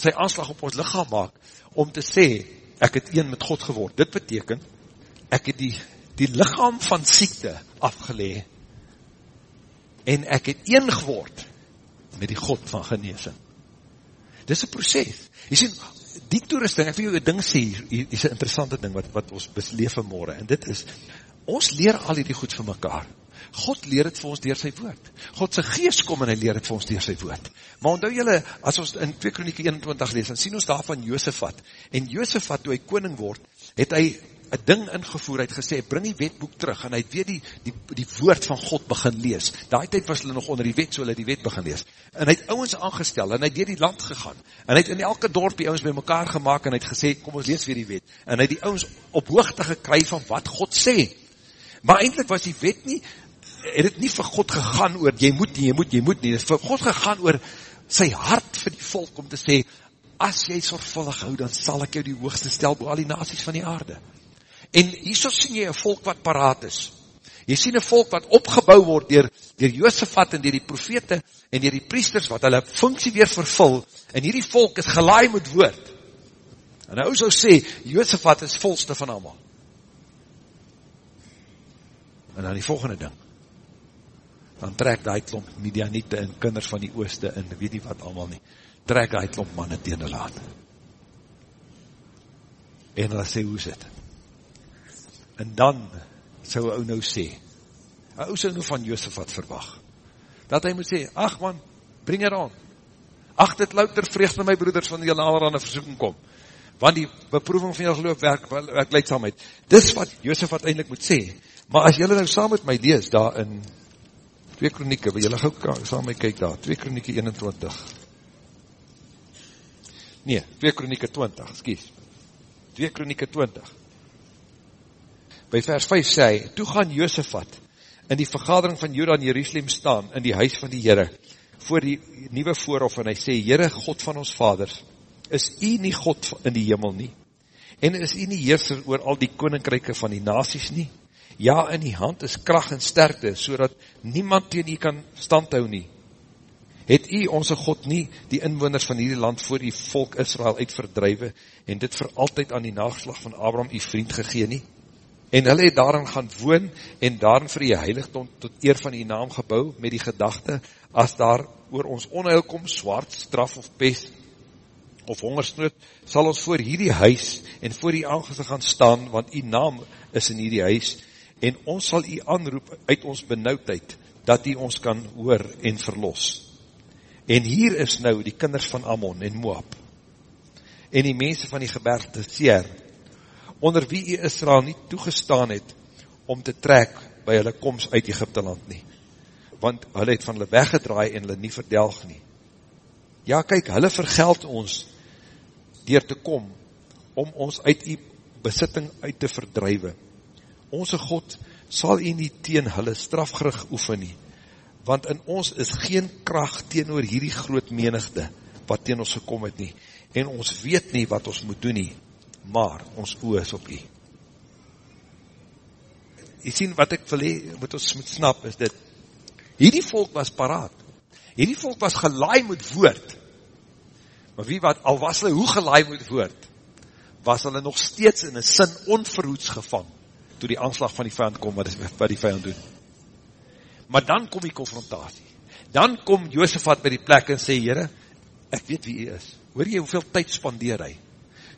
sy aanslag op ons lichaam maak, om te sê, ek het een met God geword, dit beteken, ek het die, die lichaam van siekte afgelee, en ek het een geword, met die God van geneesing. Dit is een proces. Jy sien, die toerusting, ek wil jou een ding sê, hier is een interessante ding wat, wat ons besleef vanmorgen, en dit is, ons leer al die goed van mekaar. God leer het vir ons dier sy woord. Godse geest kom en hy leer het vir ons dier sy woord. Maar onthou jylle, as ons in 2 Kronieke 21 lees, dan sien ons daar van Joosefat. En Joosefat, toe hy koning word, het hy een ding ingevoer, hy het gesê, bring die wetboek terug, en hy het weer die, die, die woord van God begin lees. Daai tyd was hulle nog onder die wet, so hulle die wet begin lees. En hy het ouwens aangestel, en hy het weer die land gegaan, en hy het in elke dorp die ouwens by mekaar gemaakt, en hy het gesê, kom ons lees weer die wet. En hy het die ouwens op hoogte gekry van wat God sê. Maar eindelijk was die wet nie het het nie vir God gegaan oor, jy moet nie, jy moet, jy moet nie, het vir God gegaan oor sy hart vir die volk om te sê, as jy sorgvuldig hou, dan sal ek jou die hoogste stel bo al die nasies van die aarde. En hierso sien jy een volk wat paraat is. Jy sien een volk wat opgebouw word dier, dier Joosefat en dier die profete en dier die priesters wat hulle funksie weer vervul en hierdie volk is gelaai met woord. En nou sal sê, Joosefat is volste van allemaal. En dan die volgende ding, dan trek die klomp Midianiete en kinders van die ooste en weet nie wat allemaal nie, trek die klomp manne tegen hulle laat. En hulle sê, hoe is het? En dan sou ou nou sê, ou sou nou van Josefat verwag, dat hy moet sê, ach man, bring er aan, ach dit louter vreugd my broeders van die nader aan die versoeking kom, want die beproeving van jou geloof werk, werk leidsamheid, dis wat Josefat eindelijk moet sê, maar as jylle nou saam met my lees, daar in 2 kronieke, wil jylle gauw saam my kyk daar, 2 kronieke 21, nee, 2 kronieke 20, excuse, 2 kronieke 20, by vers 5 sê hy, toe gaan Joosefat in die vergadering van Juda in Jerusalem staan, in die huis van die Heere, voor die nieuwe voorhof, en hy sê, Heere, God van ons vaders, is u nie God in die hemel nie? En is u nie heerser oor al die koninkryke van die nasies nie? Ja, in die hand is kracht en sterkte, so dat niemand tegen u kan standhou nie. Het u, onze God, nie die inwoners van hierdie land voor die volk Israel uitverdrijwe, en dit vir altyd aan die nageslag van Abraham, u vriend, gegeen nie? en hulle het daarin gaan woon, en daarin vir die heiligdom tot eer van die naam gebouw, met die gedachte, as daar oor ons onheil kom, zwart, straf of pest, of hongersnood, sal ons voor hierdie huis, en voor die aangezicht gaan staan, want die naam is in hierdie huis, en ons sal die aanroep uit ons benauwdheid, dat die ons kan hoor en verlos. En hier is nou die kinders van Ammon en Moab, en die mense van die gebergte Seer, onder wie die Israel nie toegestaan het, om te trek by hulle komst uit Egypte land nie. Want hulle het van hulle weggedraai en hulle nie verdelg nie. Ja, kyk, hulle vergeld ons, dier te kom, om ons uit die besitting uit te verdrijwe. Onze God sal jy nie teen hulle strafgerig oefen nie, want in ons is geen kracht teen oor hierdie groot menigde, wat teen ons gekom het nie, en ons weet nie wat ons moet doen nie, maar ons oor is op u. Jy sien wat ek wil hee, wat ons moet snap is dit, hierdie volk was paraat, hierdie volk was gelaai met woord, maar wie wat, al was hulle hoe gelaai met woord, was hulle nog steeds in een sin onverhoeds gevang, toe die aanslag van die vijand kom, wat, is, wat die vijand doen. Maar dan kom die confrontatie, dan kom Jozefat by die plek en sê, Heere, ek weet wie hy is, hoor jy hoeveel tyd spandeer hy,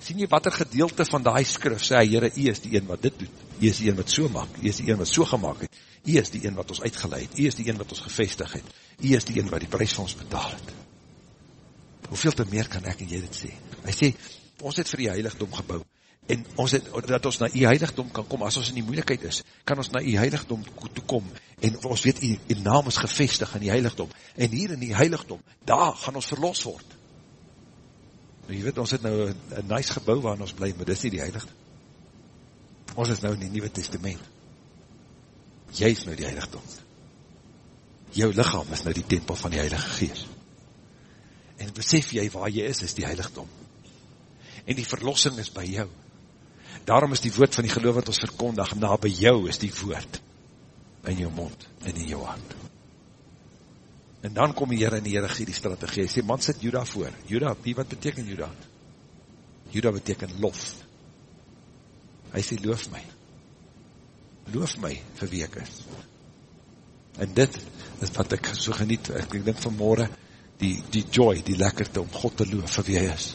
sien jy wat er gedeelte van die skrif sê, Heere, jy is die een wat dit doet, jy is die een wat so maak, jy is die een wat so gemaakt het, jy is die een wat ons uitgeleid, jy is die een wat ons gevestig het, jy is die een wat die prijs van ons betaal het. Hoeveel te meer kan ek en jy dit sê? Hy sê, ons het vir die heiligdom gebouw, en ons het, dat ons na die heiligdom kan kom, as ons in die moeilijkheid is, kan ons na die heiligdom toe kom, en ons weet, die, die naam is gevestig in die heiligdom, en hier in die heiligdom, daar gaan ons verlos word, Nou, jy weet, ons het nou een, een nice gebouw waar ons bly, maar dit is nie die heiligdom. Ons is nou in die Nieuwe Testament. Jy is nou die heiligdom. Jou lichaam is nou die tempel van die Heilige Geest. En besef jy waar jy is, is die heiligdom. En die verlossing is by jou. Daarom is die woord van die geloof wat ons verkondig, na by jou is die woord. In jou mond en in jou hand. En dan kom die Heere en die Heere gee die strategie. Hy sê, man sit Juda voor. Juda, wie wat beteken Juda? Juda beteken lof. Hy sê, loof my. Loof my vir wie ek is. En dit is wat ek so geniet. Ek, ek denk vanmorgen, die, die joy, die lekkerte om God te loof vir wie hy is.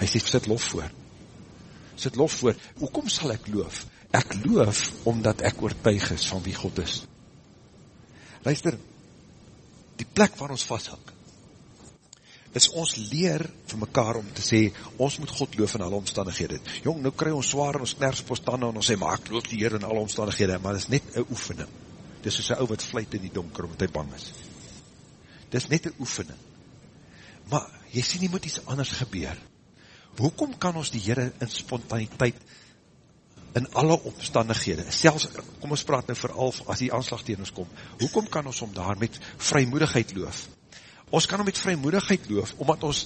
Hy sê, sit lof voor. Sit lof voor. Hoekom sal ek loof? Ek loof omdat ek oortuig is van wie God is. Luister, die plek waar ons vasthak, is ons leer vir mekaar om te sê, ons moet God loof in alle omstandighede. Jong, nou kry ons zwaar en ons kners op ons tanden en ons sê, maar ek loof die Heer in alle omstandighede, maar dit is net een oefening. Dit is soos een ou wat vluit in die donker omdat hy bang is. Dit is net een oefening. Maar, jy sê nie moet iets anders gebeur. Hoekom kan ons die Heer in spontaniteit in alle omstandighede, selfs, kom ons praat nou vooral as die aanslag tegen ons kom, hoekom kan ons om daar met vrymoedigheid loof? Ons kan om met vrymoedigheid loof, omdat ons,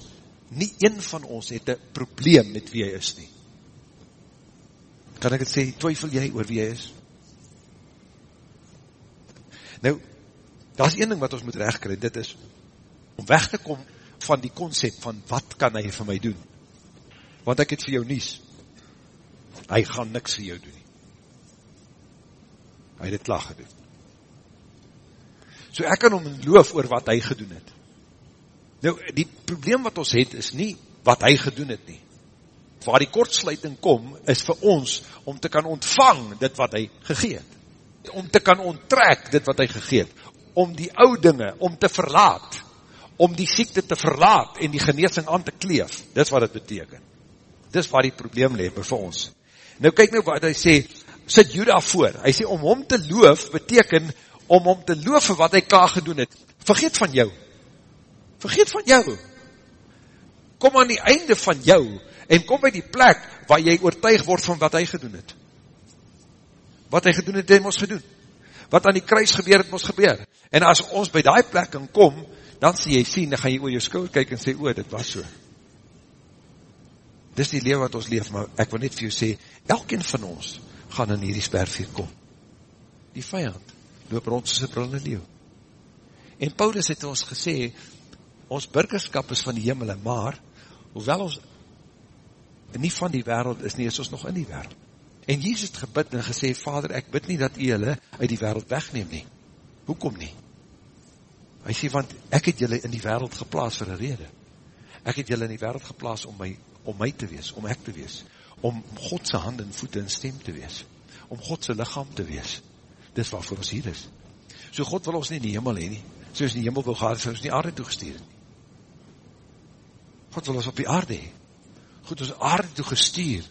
nie een van ons het een probleem met wie hy is nie. Kan ek het sê, twyfel jy oor wie hy is? Nou, daar is een ding wat ons moet rechtkry, dit is, om weg te kom van die concept van, wat kan hy vir my doen? Want ek het vir jou nies, hy gaan niks vir jou doen nie. Hy het het klaar gedoen. So ek kan om loof oor wat hy gedoen het. Nou, die probleem wat ons het, is nie wat hy gedoen het nie. Waar die kortsluiting kom, is vir ons om te kan ontvang dit wat hy gegeet. Om te kan onttrek dit wat hy gegeet. Om die ou dinge, om te verlaat. Om die siekte te verlaat en die geneesing aan te kleef. Dis wat het beteken. Dis waar die probleem leef vir ons. Nou kyk nou wat hy sê, sit Juda voor. Hy sê om hom te loof beteken om hom te loof vir wat hy klaar gedoen het. Vergeet van jou. Vergeet van jou. Kom aan die einde van jou en kom by die plek waar jy oortuig word van wat hy gedoen het. Wat hy gedoen het, het ons gedoen. Wat aan die kruis gebeur het, ons gebeur. En as ons by die plek kan kom, dan sê jy sien, dan gaan jy oor jou skouw kyk en sê, o, dit was so. Dis die lewe wat ons leef, maar ek wil net vir jou sê, elkeen van ons gaan in hierdie spervuur kom. Die vijand loop rond soos een brillende leeuw. En Paulus het ons gesê, ons burgerskap is van die hemel, maar, hoewel ons nie van die wereld is nie, is ons nog in die wereld. En Jezus het gebid en gesê, Vader, ek bid nie dat jy hulle uit die wereld wegneem nie. Hoekom nie? Hy sê, want ek het julle in die wereld geplaas vir een rede. Ek het julle in die wereld geplaas om my om my te wees, om ek te wees, om Godse hand en voete en stem te wees, om Godse lichaam te wees. Dis waarvoor ons hier is. So God wil ons nie in die hemel heen nie, so ons in die hemel wil gaan, so ons nie aarde toegestuur nie. God wil ons op die aarde heen. God ons aarde toegestuur,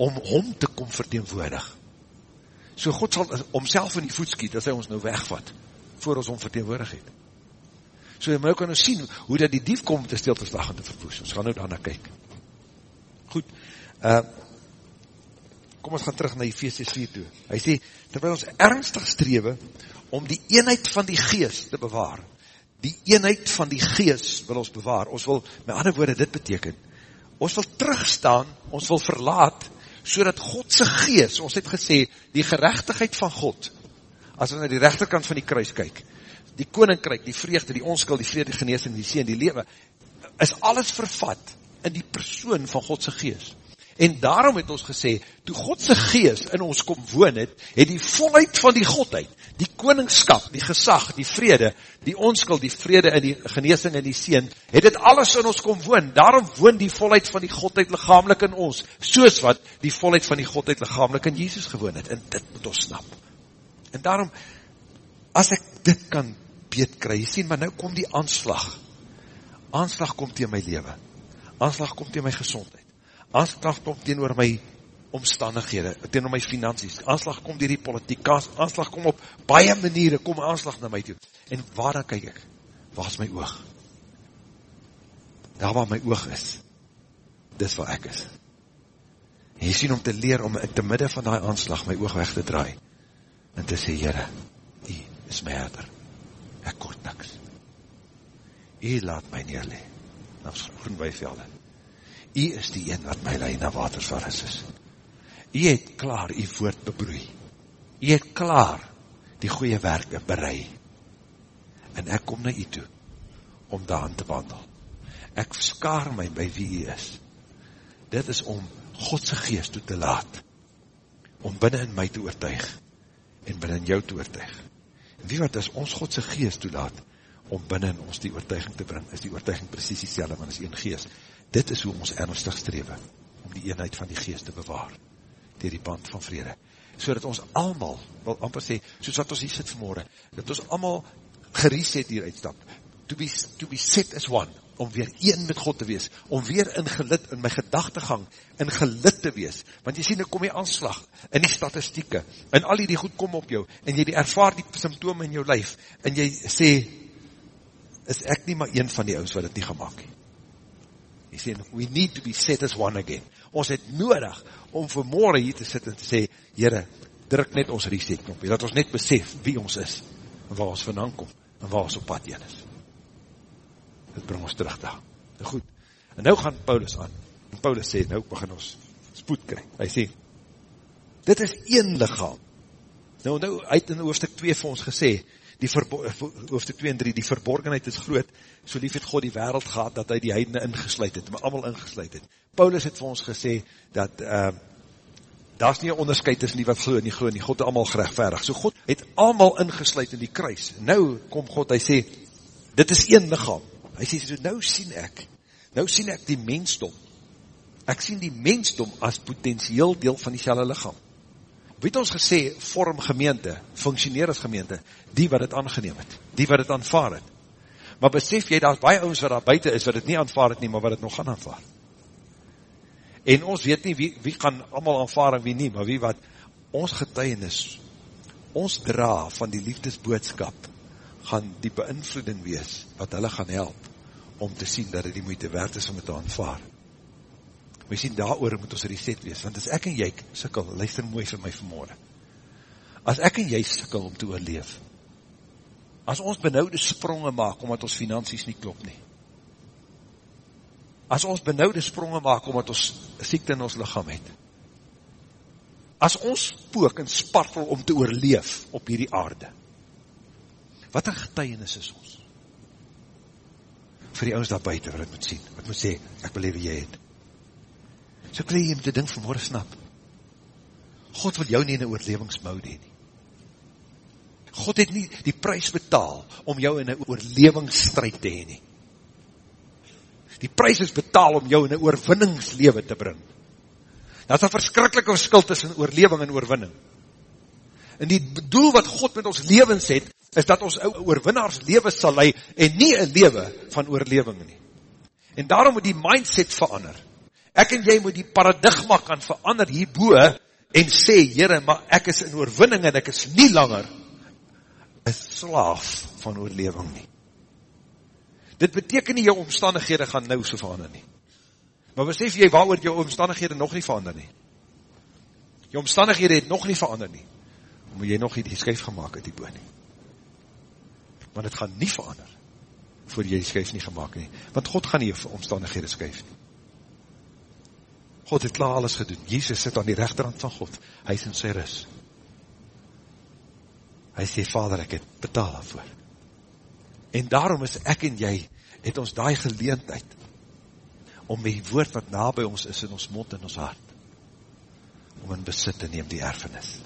om hom te kom verteenwoordig. So God sal omself in die voet skiet, as hy ons nou wegvat, voor ons hom verteenwoordig het. So jy moet ook kan ons sien, hoe dat die dief kom te stilteslag en te verwoes. Ons gaan nou daarna kyk. Goed, uh, kom ons gaan terug na Ephesians 4 toe. Hy sê, terwijl ons ernstig strewe om die eenheid van die geest te bewaar, die eenheid van die geest wil ons bewaar, ons wil, met ander woorde dit beteken, ons wil terugstaan, ons wil verlaat, so dat Godse geest, ons het gesê, die gerechtigheid van God, as ons na die rechterkant van die kruis kyk, die koninkryk, die vreugde, die onskul, die vrede, die genees en die sien, die lewe, is alles vervat, in die persoon van Godse geest. En daarom het ons gesê, toe Godse geest in ons kom woon het, het die volheid van die Godheid, die koningskap, die gesag, die vrede, die onskul, die vrede en die geneesing en die seen, het het alles in ons kom woon. Daarom woon die volheid van die Godheid lichamelik in ons, soos wat die volheid van die Godheid lichamelik in Jesus gewoon het. En dit moet ons snap. En daarom, as ek dit kan beet kry, jy sien, maar nou kom die aanslag. Aanslag kom tegen my leven aanslag kom tegen my gezondheid, aanslag kom tegen oor my omstandighede, tegen oor my finansies, aanslag kom dier die politiek, aanslag kom op baie maniere, kom aanslag na my toe, en waar dan kyk ek, waar is my oog? Daar waar my oog is, dis waar ek is. En jy sien om te leer, om in te midde van die aanslag, my oog weg te draai, en te sê, Heere, jy is my herder, ek kort niks, jy laat my neerlee, na groen weivelde. U is die een wat my leid na waters waar is is. U het klaar u woord bebroei. U het klaar die goeie werke berei. En ek kom na u toe om daan te wandel. Ek skaar my by wie u is. Dit is om Godse geest toe te laat. Om binnen in my te oortuig. En binnen in jou te oortuig. Wie wat is ons Godse geest toelaat, om binnen ons die oortuiging te bring, is die oortuiging precies die selwe, want is een geest. Dit is hoe ons ernstig strewe, om die eenheid van die geest te bewaar, dier die band van vrede. So dat ons allemaal, wil amper sê, soos wat ons hier sit vanmorgen, dat ons allemaal gereset hier uitstap, to be, to be set as one, om weer een met God te wees, om weer in gelid, in my gedachtegang, in gelid te wees, want jy sê, nou kom jy aanslag, in die statistieke, en al die goed kom op jou, en jy die ervaar die symptome in jou lijf, en jy sê, is ek nie maar een van die ouds wat het nie gemaakt het. Hy sê, we need to be set as one again. Ons het nodig om vanmorgen hier te sit en te sê, Heere, druk net ons reset knopje, dat ons net besef wie ons is, en waar ons vandaan kom, en waar ons op pad heen is. Dit bring ons terug daar. Nou goed, en nou gaan Paulus aan, en Paulus sê, nou begin ons spoed kry. Hy sê, dit is een lichaam. Nou, nou, hy het in hoofdstuk 2 vir ons gesê, die hoofdstuk 2 en 3, die verborgenheid is groot, so lief het God die wereld gehad, dat hy die heidene ingesluid het, maar allemaal ingesluid het. Paulus het vir ons gesê, dat uh, daar is nie een onderscheid tussen die wat glo en die glo nie, God het allemaal gerechtverig. So God het allemaal ingesluid in die kruis. Nou kom God, hy sê, dit is een lichaam. Hy sê, so nou sien ek, nou sien ek die mensdom. Ek sien die mensdom as potentieel deel van die selle lichaam weet ons gesê, vorm gemeente, functioneer as gemeente, die wat het aangeneem het, die wat het aanvaar het. Maar besef jy, daar is baie ons wat daar buiten is, wat het nie aanvaar het nie, maar wat het nog gaan aanvaar. En ons weet nie, wie, wie gaan allemaal aanvaar en wie nie, maar wie wat, ons getuienis, ons dra van die liefdesboodskap, gaan die beïnvloeding wees, wat hulle gaan help, om te sien dat het die moeite werd is om het te aanvaar. Maar jy sien, daar moet ons reset wees, want as ek en jy sikkel, luister mooi vir my vanmorgen, as ek en jy sikkel om te oorleef, as ons benauwde sprongen maak, omdat ons finansies nie klop nie, as ons benauwde sprongen maak, omdat ons siekte in ons lichaam het, as ons pook en spartel om te oorleef op hierdie aarde, wat een getuienis is ons? Vir die ons daar buiten, wat ek moet sien, wat moet sê, ek beleef jy het, So kry jy met die ding vanmorgen snap. God wil jou nie in een oorlevingsmoude nie. God het nie die prijs betaal om jou in een oorlevingsstrijd te heen nie. Die prijs is betaal om jou in een oorwinningslewe te bring. Dat is een verskrikkelijke verskil tussen oorleving en oorwinning. En die doel wat God met ons levens het, is dat ons oorwinnaars lewe sal lei en nie een lewe van oorleving nie. En daarom moet die mindset verander. Ek en jy moet die paradigma kan verander hierboe en sê, Heere, maar ek is in oorwinning en ek is nie langer een slaaf van oorleving nie. Dit beteken nie jou omstandighede gaan nou so verander nie. Maar besef jy waar jou omstandighede nog nie verander nie. Jou omstandighede het nog nie verander nie. Moet jy nog die skryf gemaakt het hierboe nie. Want het gaan nie verander voor jy die skryf nie gemaakt nie. Want God gaan nie omstandighede skryf nie. God het klaar alles gedoen. Jesus sit aan die rechterhand van God. Hy is in sy ris. Hy sê, Vader, ek het betaal daarvoor. En daarom is ek en jy, het ons daai geleentheid, om die woord wat na by ons is in ons mond en ons hart, om in besit te neem die erfenis.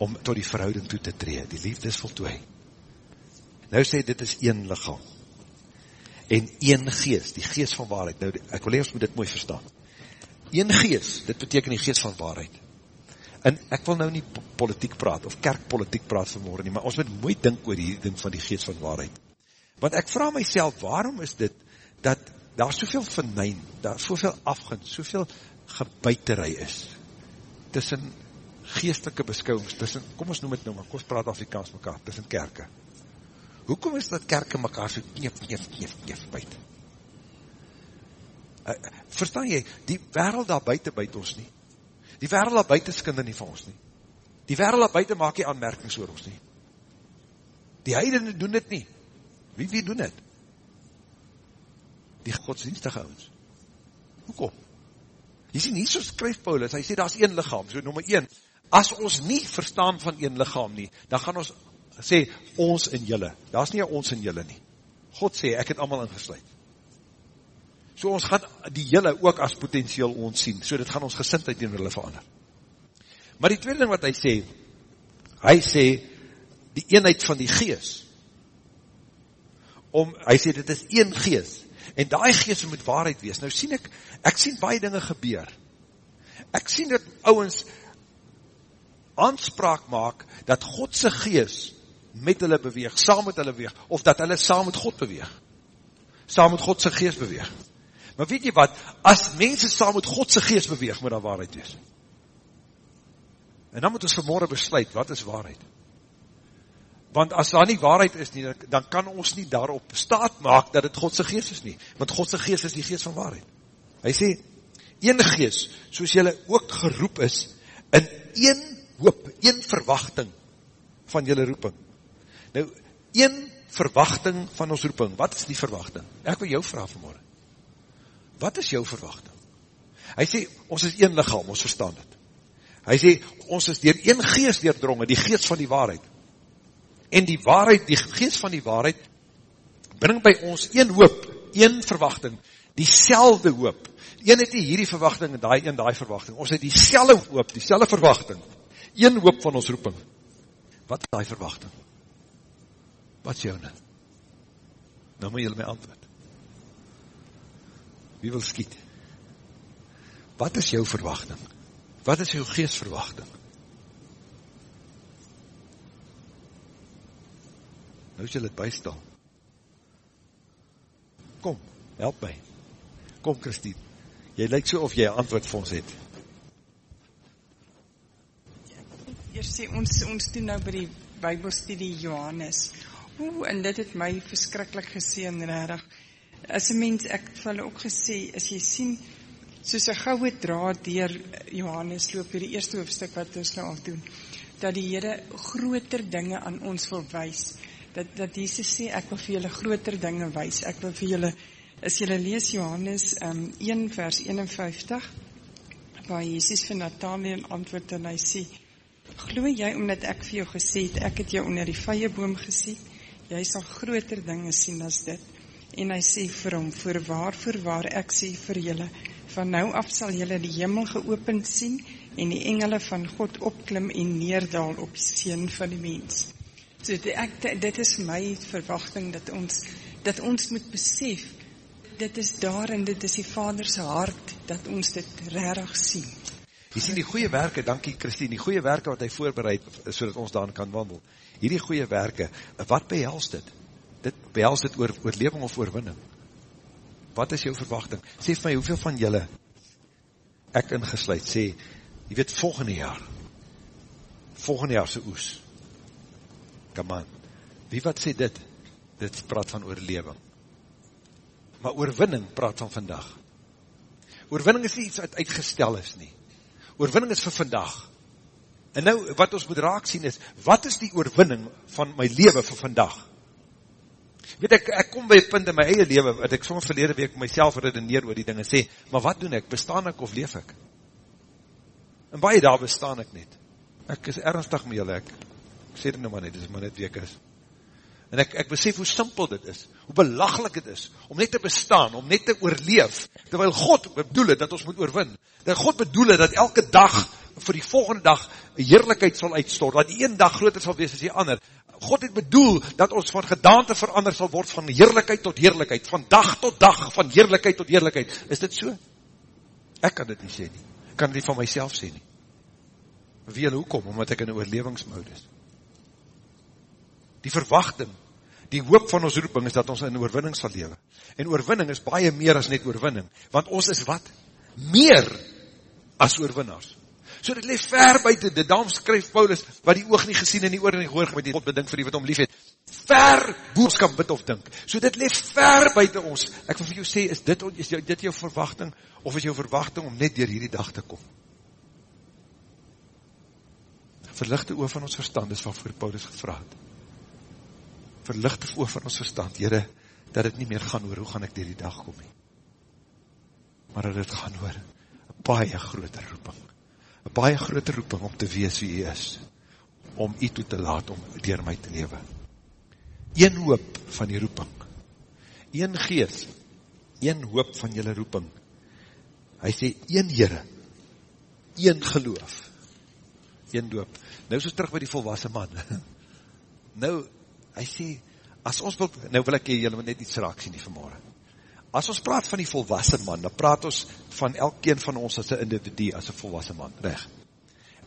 Om tot die verhouding toe te tree, die liefde is voltooi. Nou sê, dit is een lichaam. En een geest, die geest van waarheid. Nou, ek wil eerst moet dit mooi verstaan een geest, dit beteken die geest van waarheid. En ek wil nou nie politiek praat, of kerkpolitiek praat vanmorgen nie, maar ons moet mooi dink oor die ding van die geest van waarheid. Want ek vraag myself, waarom is dit, dat daar soveel vernijn, daar soveel afgin, soveel gebuiterij is, tussen geestelike beskouwings, tussen, kom ons noem het nou maar, kom ons praat Afrikaans mekaar, tussen kerke. Hoekom is dat kerke mekaar so kneef, kneef, kneef, kneef buiten? Uh, verstaan jy, die wereld daar buiten buiten ons nie, die wereld daar buiten skinder nie van ons nie, die wereld daar buiten maak jy aanmerkings oor ons nie, die heidene doen dit nie, wie wie doen dit? Die godsdienstige ouds. Hoekom? Jy sien, hier so skryf Paulus, hy sê, daar is een lichaam, so nummer 1, as ons nie verstaan van een lichaam nie, dan gaan ons sê, ons en julle, daar is nie ons en julle nie. God sê, ek het allemaal ingesluid. So ons gaan die hele ook as potentieel ons sien, so dit gaan ons gesintheid in hulle verander. Maar die tweede ding wat hy sê, hy sê, die eenheid van die gees, om, hy sê, dit is een gees, en die gees moet waarheid wees. Nou sien ek, ek sien baie dinge gebeur. Ek sien dat ouwens aanspraak maak, dat Godse gees met hulle beweeg, saam met hulle beweeg, of dat hulle saam met God beweeg. Saam met Godse gees beweeg. Maar weet jy wat, as mense saam met Godse geest beweeg, moet daar waarheid wees. En dan moet ons vanmorgen besluit, wat is waarheid? Want as daar nie waarheid is nie, dan kan ons nie daarop staat maak dat het Godse geest is nie. Want Godse geest is die geest van waarheid. Hy sê, een geest, soos jylle ook geroep is, in een hoop, een verwachting van jylle roeping. Nou, een verwachting van ons roeping, wat is die verwachting? Ek wil jou vraag vanmorgen. Wat is jou verwachting? Hy sê, ons is een lichaam, ons verstaan dit. Hy sê, ons is dier een geest deurdrongen, die geest van die waarheid. En die waarheid, die geest van die waarheid, bring by ons een hoop, een verwachting, die selde hoop. Een het die hierdie verwachting en die en die verwachting. Ons het die selde hoop, die selde verwachting. Een hoop van ons roeping. Wat is die verwachting? Wat is jou nou? Nou moet julle my antwoord. Wie wil skiet? Wat is jou verwachting? Wat is jou geestverwachting? Nou is julle het bystel. Kom, help my. Kom Christine, jy lyk so of jy een antwoord vir ons het. Eers sê, ons, ons doen nou by die bybelstudie Johannes. Oeh, en dit het my verskrikkelijk geseen, rarig. As een mens, ek het hulle ook gesê, as jy sien, soos een gouwe draad dier Johannes loop, die eerste hoofdstuk wat ons nou al doen, dat die Heere groter dinge aan ons wil wees, dat, dat Jesus sê, ek wil vir julle groter dinge wees, ek wil vir julle, as julle lees Johannes um, 1 vers 51, waar Jesus vir Nathaniel antwoord en hy sê, glo jy omdat ek vir jou gesê het, ek het jou onder die vijenboom gesê, jy sal groter dinge sien as dit, en hy sê vir hom, voor waar, voor waar, ek sê vir julle, van nou af sal julle die hemel geopend sien, en die engele van God opklim en neerdaal op die sien van die mens. So ek, dit is my verwachting, dat ons, dat ons moet besef, dit is daar en dit is die vaderse hart, dat ons dit rarig sien. Jy sien die goeie werke, dankie Christine, die goeie werke wat hy voorbereid, so ons daarin kan wandel. Hierdie goeie werke, wat behels dit? Dit behels dit oor oorlewing of oorwinning. Wat is jou verwachting? Sê vir my, hoeveel van julle, ek ingesluid, sê, jy weet, volgende jaar, volgende jaar sy oes, come on, wie wat sê dit? Dit praat van oorlewing. Maar oorwinning praat van vandag. Oorwinning is nie iets wat uitgestel is nie. Oorwinning is vir vandag. En nou, wat ons moet raak sien is, wat is die oorwinning van my leven vir vandag? Weet ek, ek kom by punt in my eie leven, wat ek soms verlede week myself redeneer oor die dinge, sê, maar wat doen ek, bestaan ek of leef ek? En baie daar bestaan ek net. Ek is ernstig met julle, ek, ek sê dit nou maar net, dit is maar net wie ek is. En ek, ek besef hoe simpel dit is, hoe belaglik dit is, om net te bestaan, om net te oorleef, terwyl God bedoel het, dat ons moet oorwin, dat God bedoel het, dat elke dag, vir die volgende dag, heerlijkheid sal uitstort, dat die een dag groter sal wees as die ander, God het bedoel dat ons van gedaante verander sal word van heerlijkheid tot heerlijkheid, van dag tot dag, van heerlijkheid tot heerlijkheid. Is dit so? Ek kan dit nie sê nie. Ek kan dit van myself sê nie. Wie en hoekom? Omdat ek in oorlevingsmoud is. Die verwachting, die hoop van ons roeping is dat ons in oorwinning sal lewe. En oorwinning is baie meer as net oorwinning. Want ons is wat? Meer as oorwinnaars. So dit leef ver buiten, dit daarom skryf Paulus, wat die oog nie gesien en die oor en die gehoor, maar die God bedink vir die wat om lief het, ver boos kan bid of dink. So dit leef ver buiten ons. Ek wil vir jou sê, is dit, is dit jou verwachting, of is jou verwachting om net dier hierdie dag te kom? Verlichte oor van ons verstand is wat vir Paulus gevraad. Verlichte oor van ons verstand, Heere, dat het nie meer gaan oor, hoe gaan ek dier die dag kom nie? Maar dat het gaan oor, een baie groter roeping een baie grote roeping om te wees wie jy is, om jy toe te laat om dier my te lewe. Een hoop van die roeping, een gees, een hoop van jylle roeping, hy sê, een Heere, een geloof, een doop. Nou is ons terug by die volwassen man. Nou, hy sê, as ons wil, nou wil ek jylle net iets raak sien die vanmorgen. As ons praat van die volwassen man, dan praat ons van elkeen van ons as een individu, as een volwassen man, reg.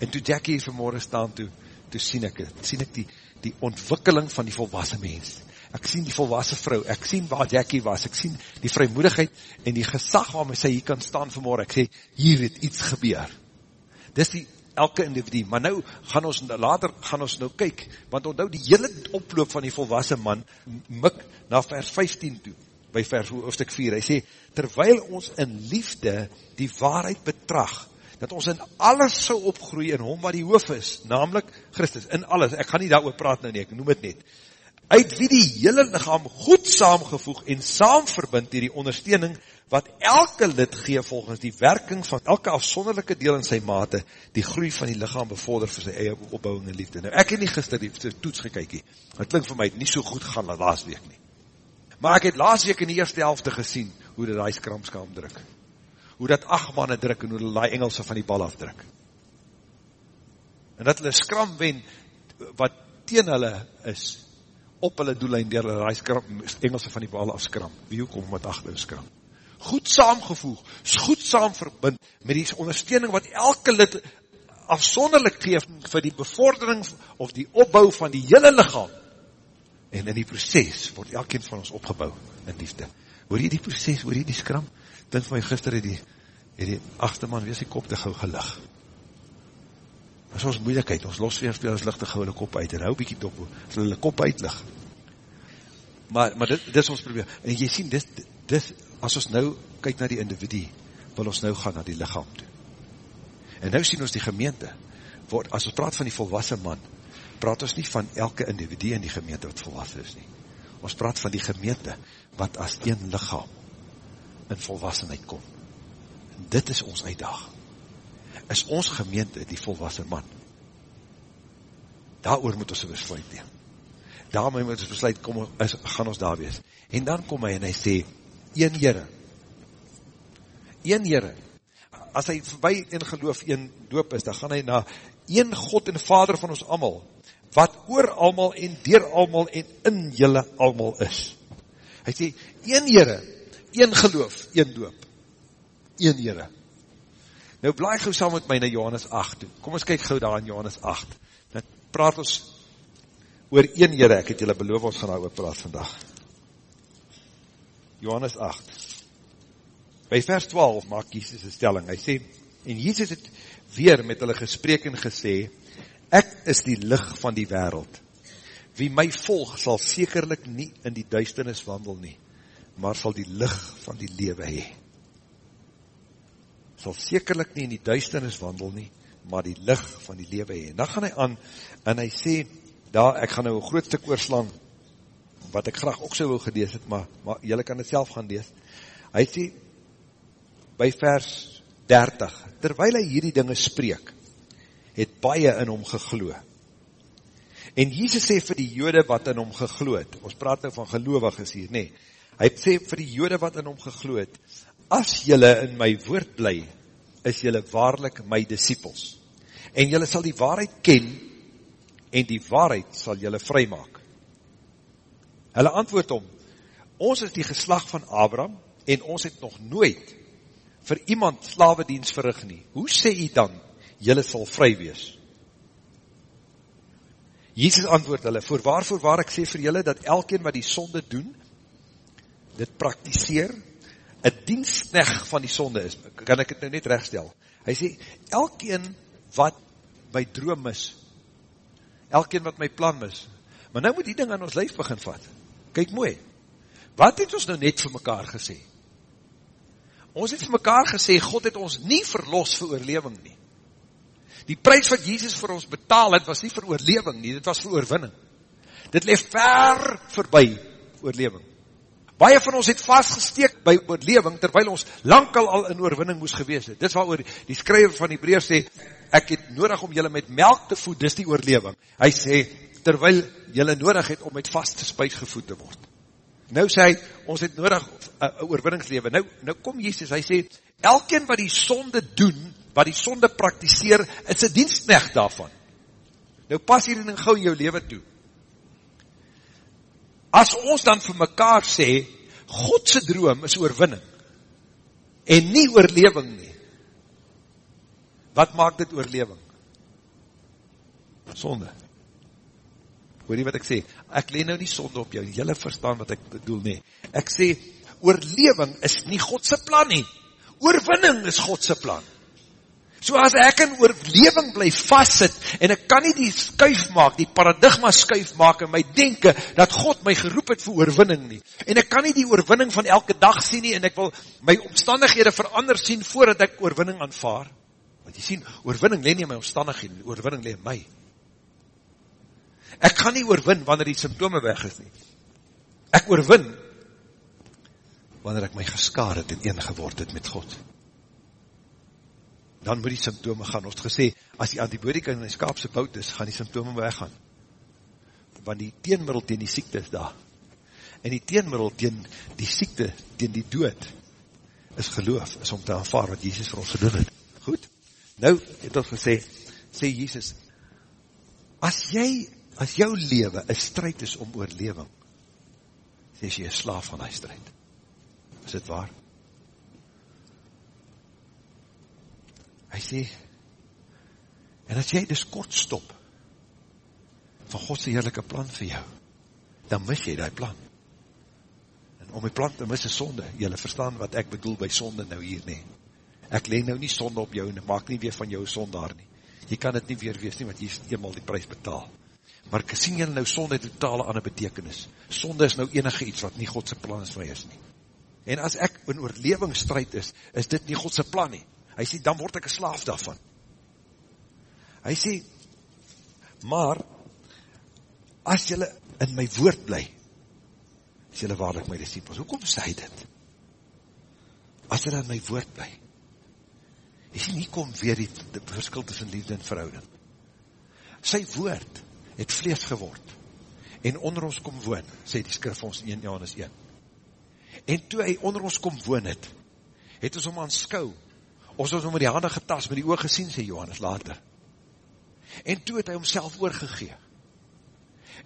En toe Jackie hier vanmorgen staan, toe, toe sien ek, sien ek die, die ontwikkeling van die volwassen mens. Ek sien die volwassen vrou, ek sien waar Jackie was, ek sien die vrymoedigheid en die gesag waarmee sy hier kan staan vanmorgen. Ek sê, hier het iets gebeur. Dis die elke individu, maar nou gaan ons, later gaan ons nou kyk, want onthou die hele oploop van die volwassen man, mik na vers 15 toe, by vers hoofdstuk 4, hy sê, terwyl ons in liefde die waarheid betrag, dat ons in alles sal opgroei in hom wat die hoof is, namelijk Christus, in alles, ek gaan nie daar praat nou nie, ek noem het net, uit wie die hele lichaam goed saamgevoeg en saam verbind die ondersteuning wat elke lid gee volgens die werking van elke afsonderlijke deel in sy mate die groei van die lichaam bevorder vir sy eie opbouwing en liefde. Nou ek het nie gister die toets gekykie, het klink vir my nie so goed gaan laas week nie. Maar ek het laas week in die eerste helfte gesien hoe die die skramskam druk. Hoe dat acht manne druk en hoe die Engelse van die bal afdruk. En dat hulle skram wen wat teen hulle is op hulle doellijn dier hulle die skram, Engelse van die bal afskram. Wie hoe kom wat achter skram? goed saamgevoeg, goed saam verbind, met die ondersteuning wat elke lid afsonderlik geef vir die bevordering of die opbouw van die hele lichaam. En in die proces word elkeen van ons opgebouw in liefde. Hoor jy die proces, hoor jy die skram? Dink van my gister het die, het die achterman wees die kop te gauw gelig. Dat is ons moeilijkheid, ons losweerspelers lig te gauw hulle kop uit en hou bykie dop, so hulle kop uitlig. Maar, maar dit, dit is ons probleem. En jy sien, dit, dit, as ons nou kyk na die individu, wil ons nou gaan na die lichaam toe. En nou sien ons die gemeente, word, as ons praat van die volwassen man, praat ons nie van elke individu in die gemeente wat volwassen is nie. Ons praat van die gemeente, wat as een lichaam in volwassenheid kom. En dit is ons uitdag. Is ons gemeente die volwassen man? Daar moet ons besluit neem. Daarmee moet ons besluit, kom, is, gaan ons daar wees. En dan kom hy en hy sê, een Heere. Een Heere. As hy voorbij in geloof een doop is, dan gaan hy na een God en Vader van ons allemaal, wat oor allemaal en dier allemaal en in julle allemaal is. Hy sê, een Heere, een geloof, een doop. Een Heere. Nou blaai gauw saam met my na Johannes 8 toe. Kom ons kyk gauw daar in Johannes 8. Dan praat ons oor een Heere, ek het julle beloof ons gaan daar oor praat vandag. Johannes 8. By vers 12 maak Jesus een stelling. Hy sê, en Jesus het weer met hulle gesprek en gesê, ek is die licht van die wereld. Wie my volg sal sekerlik nie in die duisternis wandel nie, maar sal die licht van die lewe hee. Sal sekerlik nie in die duisternis wandel nie, maar die licht van die lewe hee. En dan gaan hy aan, en hy sê, daar, ek gaan nou een groot stuk oorslang, wat ek graag ook so wil gedees het, maar, maar jylle kan het self gaan dees. Hy sê, by vers 30, terwijl hy hierdie dinge spreek, het baie in hom gegloe. En Jesus sê vir die jode wat in hom gegloe het, ons praat nou van gelovig is hier, nee, hy sê vir die jode wat in hom gegloe het, as jylle in my woord bly, is jylle waarlik my disciples. En jylle sal die waarheid ken, en die waarheid sal jylle vry maak. Hulle antwoord om, ons is die geslag van Abraham, en ons het nog nooit vir iemand slavedienst verrig nie. Hoe sê jy dan, jylle sal vry wees? Jesus antwoord hulle, voor waarvoor waar ek sê vir jylle, dat elkeen wat die sonde doen, dit praktiseer, een dienstnecht van die sonde is, kan ek het nou net rechtstel. Hy sê, elkeen wat my droom mis, elkeen wat my plan mis, maar nou moet die ding aan ons lijf begin vat. Kijk mooi, wat het ons nou net vir mekaar gesê? Ons het vir mekaar gesê, God het ons nie verlos vir oorleving nie. Die prijs wat Jesus vir ons betaal het, was nie vir oorleving nie, dit was vir oorwinning. Dit leef ver voorbij oorleving. Baie van ons het vastgesteek by oorleving, terwyl ons lankal al in oorwinning moes gewees het. Dit is wat die skryver van die breer sê, ek het nodig om julle met melk te voed, dis die oorleving. Hy sê, terwyl jylle nodig het om met vaste spuit gevoed te word. Nou sê hy, ons het nodig uh, oorwinningslewe. Nou, nou kom Jesus, hy sê, elkeen wat die sonde doen, wat die sonde praktiseer, is een dienstnecht daarvan. Nou pas hier in gauw jou leven toe. As ons dan vir mekaar sê, Godse droom is oorwinning, en nie oorleving nie, wat maak dit oorleving? Sonde hoor nie wat ek sê, ek leen nou nie sonde op jou, jylle verstaan wat ek bedoel nie, ek sê, oorlewing is nie Godse plan nie, oorwinning is Godse plan, So as ek in oorlewing bly vastsit, en ek kan nie die skuif maak, die paradigma skuif maak in my denken, dat God my geroep het vir oorwinning nie. En ek kan nie die oorwinning van elke dag sien nie, en ek wil my omstandighede verander sien, voordat ek oorwinning aanvaar. Want jy sien, oorwinning leen nie my omstandighede, oorwinning leen my. Ek kan nie oorwin, wanneer die symptome weg is nie. Ek oorwin, wanneer ek my geskaar het en een geword het met God dan moet die symptome gaan. Ons het gesê, as die antibiotika in die skaapse bout is, gaan die symptome weggaan. Want die teenmiddel teen die siekte is daar. En die teenmiddel teen die siekte, teen die dood, is geloof, is om te aanvaar wat Jesus vir ons gedoen het. Goed? Nou, het ons gesê, sê Jesus, as jy, as jou leven een strijd is om oorleving, sê jy een slaaf van die strijd. Is dit waar? Hy sê, en as jy dus kort stop, van Godse heerlijke plan vir jou, dan mis jy die plan. En om die plan te mis is sonde, jylle verstaan wat ek bedoel by sonde nou hier nie. Ek leen nou nie sonde op jou, en maak nie weer van jou sondaar nie. Jy kan het nie weer wees nie, want jy is eenmaal die prijs betaal. Maar ek sien jylle nou sonde totale aan die betekenis. Sonde is nou enige iets wat nie Godse plan is vir my is nie. En as ek in oorlevingsstrijd is, is dit nie Godse plan nie. Hy sê, dan word ek een slaaf daarvan. Hy sê, maar, as jylle in my woord bly, is jylle waarlik my disciples. Hoekom sê hy dit? As jylle in my woord bly, hy sê, nie kom weer die, die verskil tussen liefde en verhouding. Sy woord het vlees geword, en onder ons kom woon, sê die skrif ons in 1 Johannes 1. En toe hy onder ons kom woon het, het ons om aanskou, ons ons met die handen getast, met die oog gesien, sê Johannes later. En toe het hy homself oorgegee.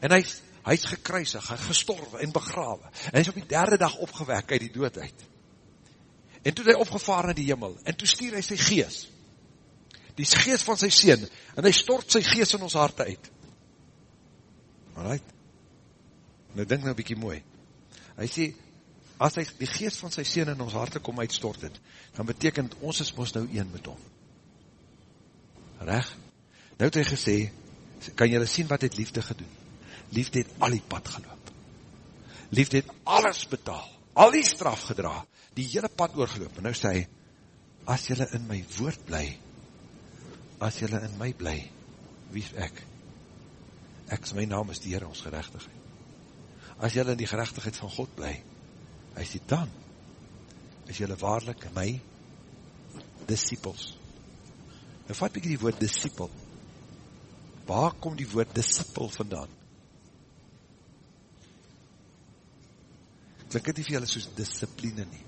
En hy, hy is gekruisig, hy gestorwe en begrawe. En hy is op die derde dag opgewek uit die dood uit. En toe het hy opgevaar na die jimmel, en toe stuur hy sy gees, die gees van sy sien, en hy stort sy gees in ons harte uit. Alright? Nou denk nou bykie mooi. Hy sê, as hy die geest van sy sien in ons harte kom uitstort het, dan betekent ons is ons nou een met hom. Reg? Nou het hy gesê, kan jylle sien wat het liefde gedoen? Liefde het al die pad geloop. Liefde het alles betaal, al die straf gedra, die hele pad oorgeloop. En nou sê hy, as jylle in my woord bly, as jylle in my bly, wie is ek? Ek, my naam is die Heer ons gerechtigheid. As jylle in die gerechtigheid van God bly, hy sê dan, is jylle waarlik my disciples. Nou vat ek die woord disciple. Waar kom die woord disciple vandaan? Klink het nie vir jylle soos discipline nie.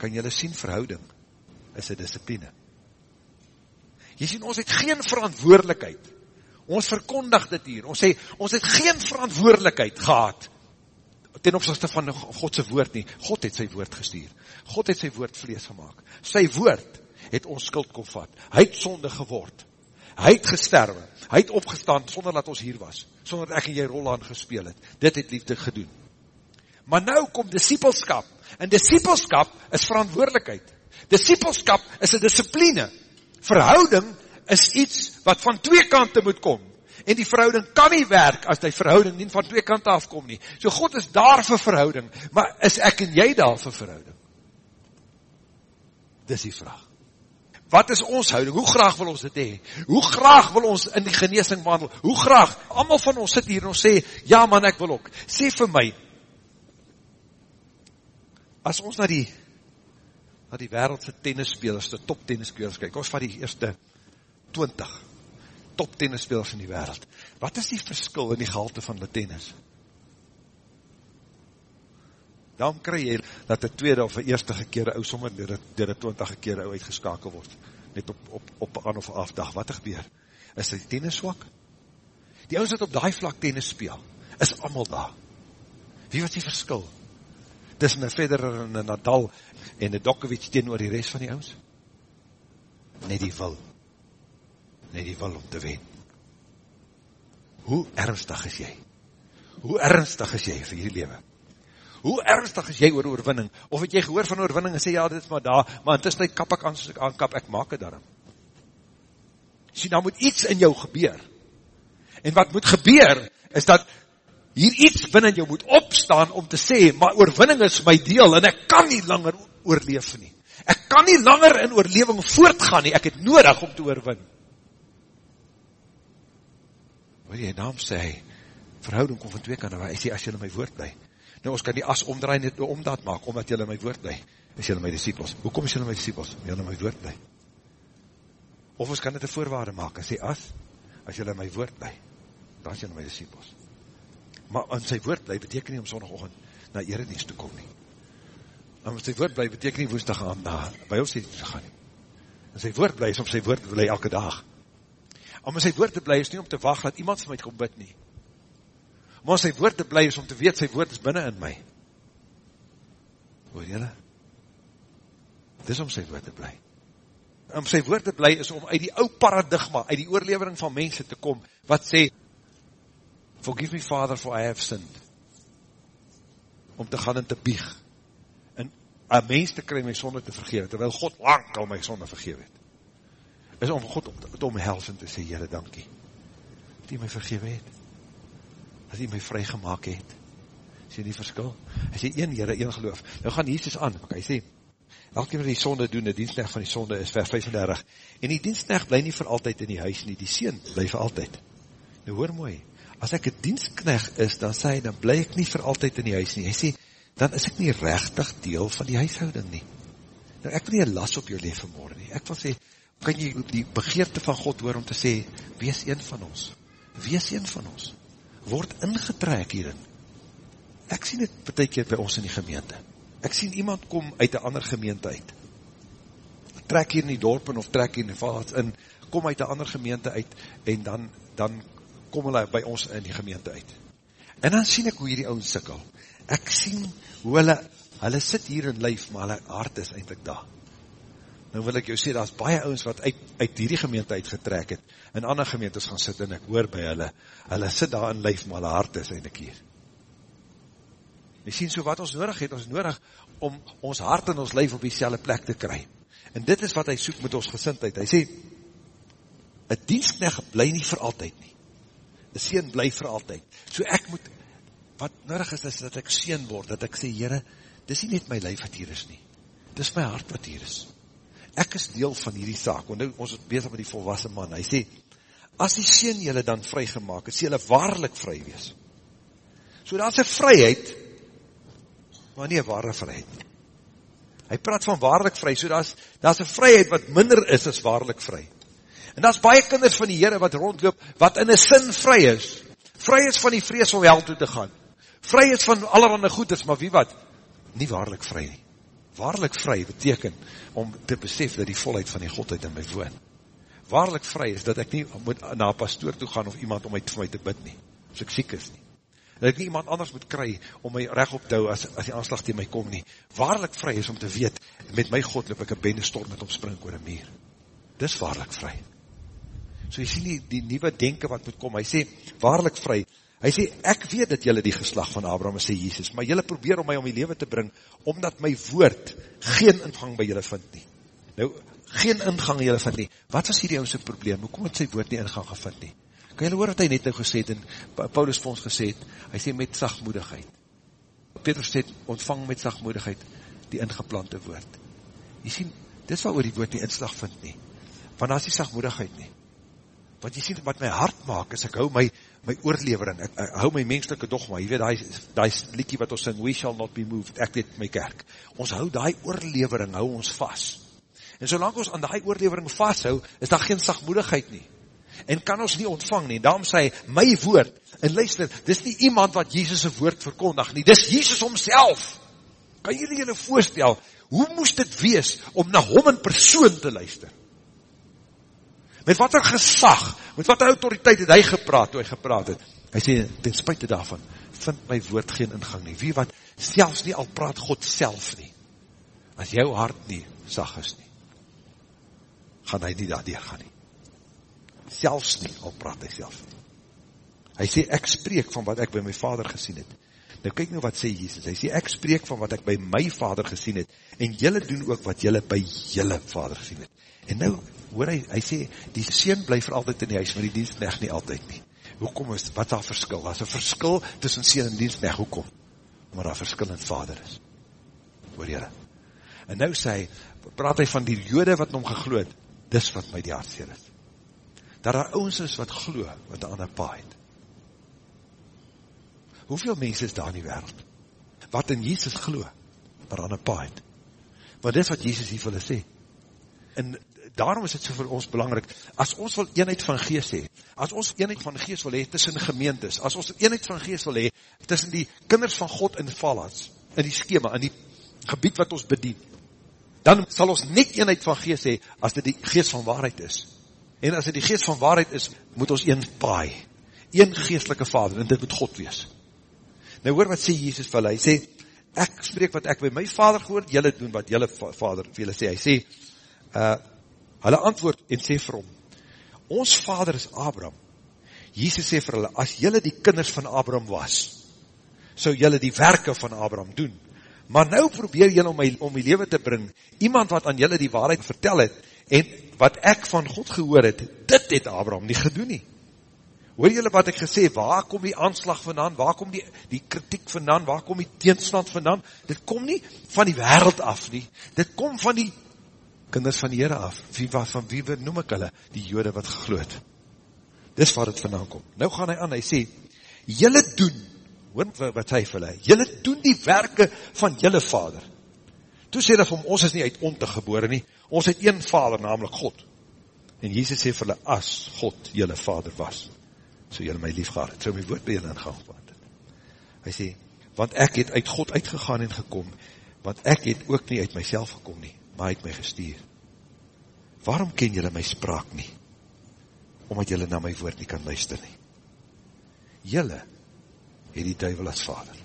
Kan jylle sien verhouding is een discipline. Jy sien, ons het geen verantwoordelikheid. Ons verkondig dit hier. Ons sê, ons het geen verantwoordelikheid gehad ten opzichte van Godse woord nie. God het sy woord gestuur. God het sy woord vlees gemaakt. Sy woord het ons skuld kom vat. Hy het sonde geword. Hy het gesterwe. Hy het opgestaan sonder dat ons hier was. Sonder dat ek en jy rol aan gespeel het. Dit het liefde gedoen. Maar nou kom discipleskap. En discipleskap is verantwoordelikheid. Discipleskap is een discipline. Verhouding is iets wat van twee kante moet kom en die verhouding kan nie werk as die verhouding nie van twee kant afkom nie. So God is daar vir verhouding, maar is ek en jy daar vir verhouding? Dis die vraag. Wat is ons houding? Hoe graag wil ons dit hee? Hoe graag wil ons in die geneesing wandel? Hoe graag? Amal van ons sit hier en ons sê, ja man, ek wil ook. Sê vir my, as ons na die, na die wereldse tennisspelers, die top tennisspelers kyk, ons van die eerste 20, top tennisspelers in die wereld. Wat is die verskil in die gehalte van die tennis? Dan kry jy dat die tweede of die eerste gekeerde ou sommer door die twintig gekeerde ou uitgeskakel word. Net op, op, op aan of af dag. Wat gebeur? Is die tennis swak? Die ouds wat op die vlak tennis speel, is allemaal daar. Wie was die verskil? Tussen een Federer en een Nadal en een teen oor die rest van die ouds? Net die wil net die wil om te wen. Hoe ernstig is jy? Hoe ernstig is jy vir hierdie lewe? hoe ernstig is jy oor oorwinning? Of het jy gehoor van oorwinning en sê, ja, dit is maar daar, maar intussen tyd kap ek aan, soos ek aankap, ek maak het daarom. Sê, nou moet iets in jou gebeur. En wat moet gebeur, is dat hier iets binnen jou moet opstaan om te sê, maar oorwinning is my deel, en ek kan nie langer oorleef nie. Ek kan nie langer in oorleving voortgaan nie, ek het nodig om te oorwin. Wat jy naam sê, verhouding kom van twee kant, hy sê, as jy in my woord bly, nou ons kan die as omdraai net omdaad maak, omdat jy in my woord bly, is jy in my disciples. Hoekom is jy in my disciples? Jy in my woord bly. Of ons kan dit een voorwaarde maak, en sê, as, as jy in my woord bly, dan is jy in my disciples. Maar in sy woord bly, beteken nie om sondagochtend na eredienst te kom nie. En sy woord bly, beteken nie woensdag aan na by ons te gaan nie. En sy woord bly, is om sy woord bly elke dag. Om sy woord te bly, is nie om te wacht, dat iemand vir my kom bid nie. Maar sy woord te bly, is om te weet, sy woord is binnen in my. Hoor jylle? Dis om sy woord te bly. Om sy woord te bly, is om uit die ou paradigma, uit die oorlevering van mense te kom, wat sê, Forgive me, Father, for I have sinned. Om te gaan en te bieg. En een mens te kry my sonde te vergewe, terwyl God lang al my sonde vergewe het. Is om God te omhels en te sê, Heere, dankie. Dat hy my vergewe het. Dat hy my vrygemaak het. Sê die verskil? Hy sê, een Heere, een geloof. Nou gaan Jesus aan, ok, hy sê, elke wat die sonde doen, die dienstnecht van die sonde is vers 35. En die dienstnecht bly nie vir altyd in die huis nie, die seen bly vir altyd. Nou hoor mooi, as ek een dienstknecht is, dan sê hy, dan bly ek nie vir altyd in die huis nie. Hy sê, dan is ek nie rechtig deel van die huishouding nie. Nou, ek wil nie een las op jou leven morgen nie. Ek wil sê, kan jy die begeerte van God hoor om te sê, wees een van ons. Wees een van ons. Word ingetrek hierin. Ek sien het betek by ons in die gemeente. Ek sien iemand kom uit een ander gemeente uit. Trek hier in die dorpen of trek hier in die vaats in, kom uit een ander gemeente uit en dan, dan kom hulle by ons in die gemeente uit. En dan sien ek hoe hierdie ouwens sikkel. Ek sien hoe hulle, hulle sit hier in lijf, maar hulle hart is eindelijk daar. Nou wil ek jou sê, daar is baie ouwens wat uit, uit hierdie gemeente uitgetrek het, en ander gemeentes gaan sit, en ek hoor by hulle, hulle sit daar in lijf, maar hulle hart is eindelijk hier. Jy sien so wat ons nodig het, ons nodig om ons hart en ons lijf op die plek te kry. En dit is wat hy soek met ons gesintheid. Hy sê, een dienstknecht bly nie vir altyd nie een sien bly vir altyd. So ek moet, wat nodig is, is dat ek sien word, dat ek sê, Heere, dis nie net my lijf wat hier is nie, dis my hart wat hier is. Ek is deel van hierdie saak, want nou, ons is bezig met die volwassen man, hy sê, as die sien jylle dan vrygemaak, is jylle waarlik vry wees. So daar is een vryheid, maar nie een ware vryheid. Hy praat van waarlik vry, so daar is, daar is een vryheid wat minder is as waarlik vry. En daar is baie kinders van die Heere wat rondloop, wat in een sin vry is. Vry is van die vrees om hel toe te gaan. Vry is van allerhande goeders, maar wie wat? Nie waarlik vry nie. Waarlik vry beteken om te besef dat die volheid van die Godheid in my woon. Waarlik vry is dat ek nie moet na een pastoor toe gaan of iemand om my, my te bid nie, as ek siek is nie. Dat ek nie iemand anders moet kry om my recht op te hou as, as die aanslag tegen my kom nie. Waarlik vry is om te weet, met my God loop ek een bende storm met omspring oor een meer. Dis waarlik vry. So jy sien die, die nieuwe denken wat moet kom. Hy sê, waarlik vry. Hy sê, ek weet dat jylle die geslag van Abraham is, sê Jesus, maar jylle probeer om my om die leven te bring, omdat my woord geen ingang by jylle vind nie. Nou, geen ingang jylle vind nie. Wat was hierdie ouse probleem? Hoekom het sy woord nie ingang gevind nie? Kan jylle hoor wat hy net nou gesê het, en Paulus vir ons gesê het, hy sê met sagmoedigheid. Petrus sê, ontvang met sagmoedigheid die ingeplante woord. Jy sien, dit wat oor die woord nie inslag vind nie. Want daar is die sagmoedigheid nie want jy sien wat my hart maak, is ek hou my, my oorlevering, ek, ek hou my menselike dogma, jy weet die, liekie wat ons sing, we shall not be moved, ek dit my kerk, ons hou die oorlevering, hou ons vast, en solang ons aan die oorlevering vasthou, is daar geen sagmoedigheid nie, en kan ons nie ontvang nie, daarom sê hy, my woord, en luister, dis nie iemand wat Jezus' woord verkondig nie, dis Jezus omself, kan jullie julle voorstel, hoe moest dit wees, om na hom in persoon te luister, Met wat er gesag, met wat autoriteit het hy gepraat, toe hy gepraat het. Hy sê, ten spuite daarvan, vind my woord geen ingang nie. Wie wat, selfs nie al praat God self nie. As jou hart nie sag is nie, gaan hy nie daar gaan nie. Selfs nie, al praat hy self nie. Hy sê, ek spreek van wat ek by my vader gesien het. Nou kyk nou wat sê Jesus, hy sê, ek spreek van wat ek by my vader gesien het, en jylle doen ook wat jylle by jylle vader gesien het. En nou, hoor hy, hy sê, die sien bly vir altyd in die huis, maar die dienstnecht nie altyd nie. Hoekom is, wat daar verskil? Daar is een verskil tussen sien en dienstnecht, hoekom? Maar daar verskil in vader is. Hoor jylle? En nou sê hy, praat hy van die jode wat om gegloed, dis wat my die hartseer is. Dat daar ons is wat glo, wat aan een pa het. Hoeveel mense is daar in die wereld, wat in Jesus glo, maar aan een pa het. Want dis wat Jesus hier vir hulle sê. En daarom is het so vir ons belangrijk, as ons wil eenheid van geest hee, as ons eenheid van geest wil hee tussen gemeentes, as ons eenheid van geest wil hee tussen die kinders van God in die valhats, in die schema, in die gebied wat ons bedien, dan sal ons net eenheid van geest hee, as dit die geest van waarheid is. En as dit die geest van waarheid is, moet ons een paai, een geestelike vader, en dit moet God wees. Nou hoor wat sê Jesus vir hulle, hy sê, ek spreek wat ek by my vader gehoor, jylle doen wat jylle vader vir julle sê, hy sê, uh, hulle antwoord en sê vir hom, ons vader is Abraham, Jesus sê vir hulle, as jylle die kinders van Abraham was, sou jylle die werke van Abraham doen, maar nou probeer jylle om my, om my leven te bring, iemand wat aan jylle die waarheid vertel het, en wat ek van God gehoor het, dit het Abraham nie gedoen nie, Hoor julle wat ek gesê, waar kom die aanslag vandaan, waar kom die, die kritiek vandaan, waar kom die teenstand vandaan? Dit kom nie van die wereld af nie, dit kom van die kinders van die Heere af. Wie, wat, van wie noem ek hulle? Die jode wat gegloed. Dis waar het vandaan kom. Nou gaan hy aan, hy sê, julle doen, hoor wat hy vir hulle, julle doen die werke van julle vader. Toe sê hy vir ons is nie uit onte gebore nie, ons het een vader, namelijk God. En Jesus sê vir hulle, as God julle vader was so jylle my lief gehad het, so my woord by jylle ingang gewaand het. Hy sê, want ek het uit God uitgegaan en gekom, want ek het ook nie uit myself gekom nie, maar hy het my gestuur. Waarom ken jylle my spraak nie? Omdat jylle na my woord nie kan luister nie. Jylle het die duivel as vader.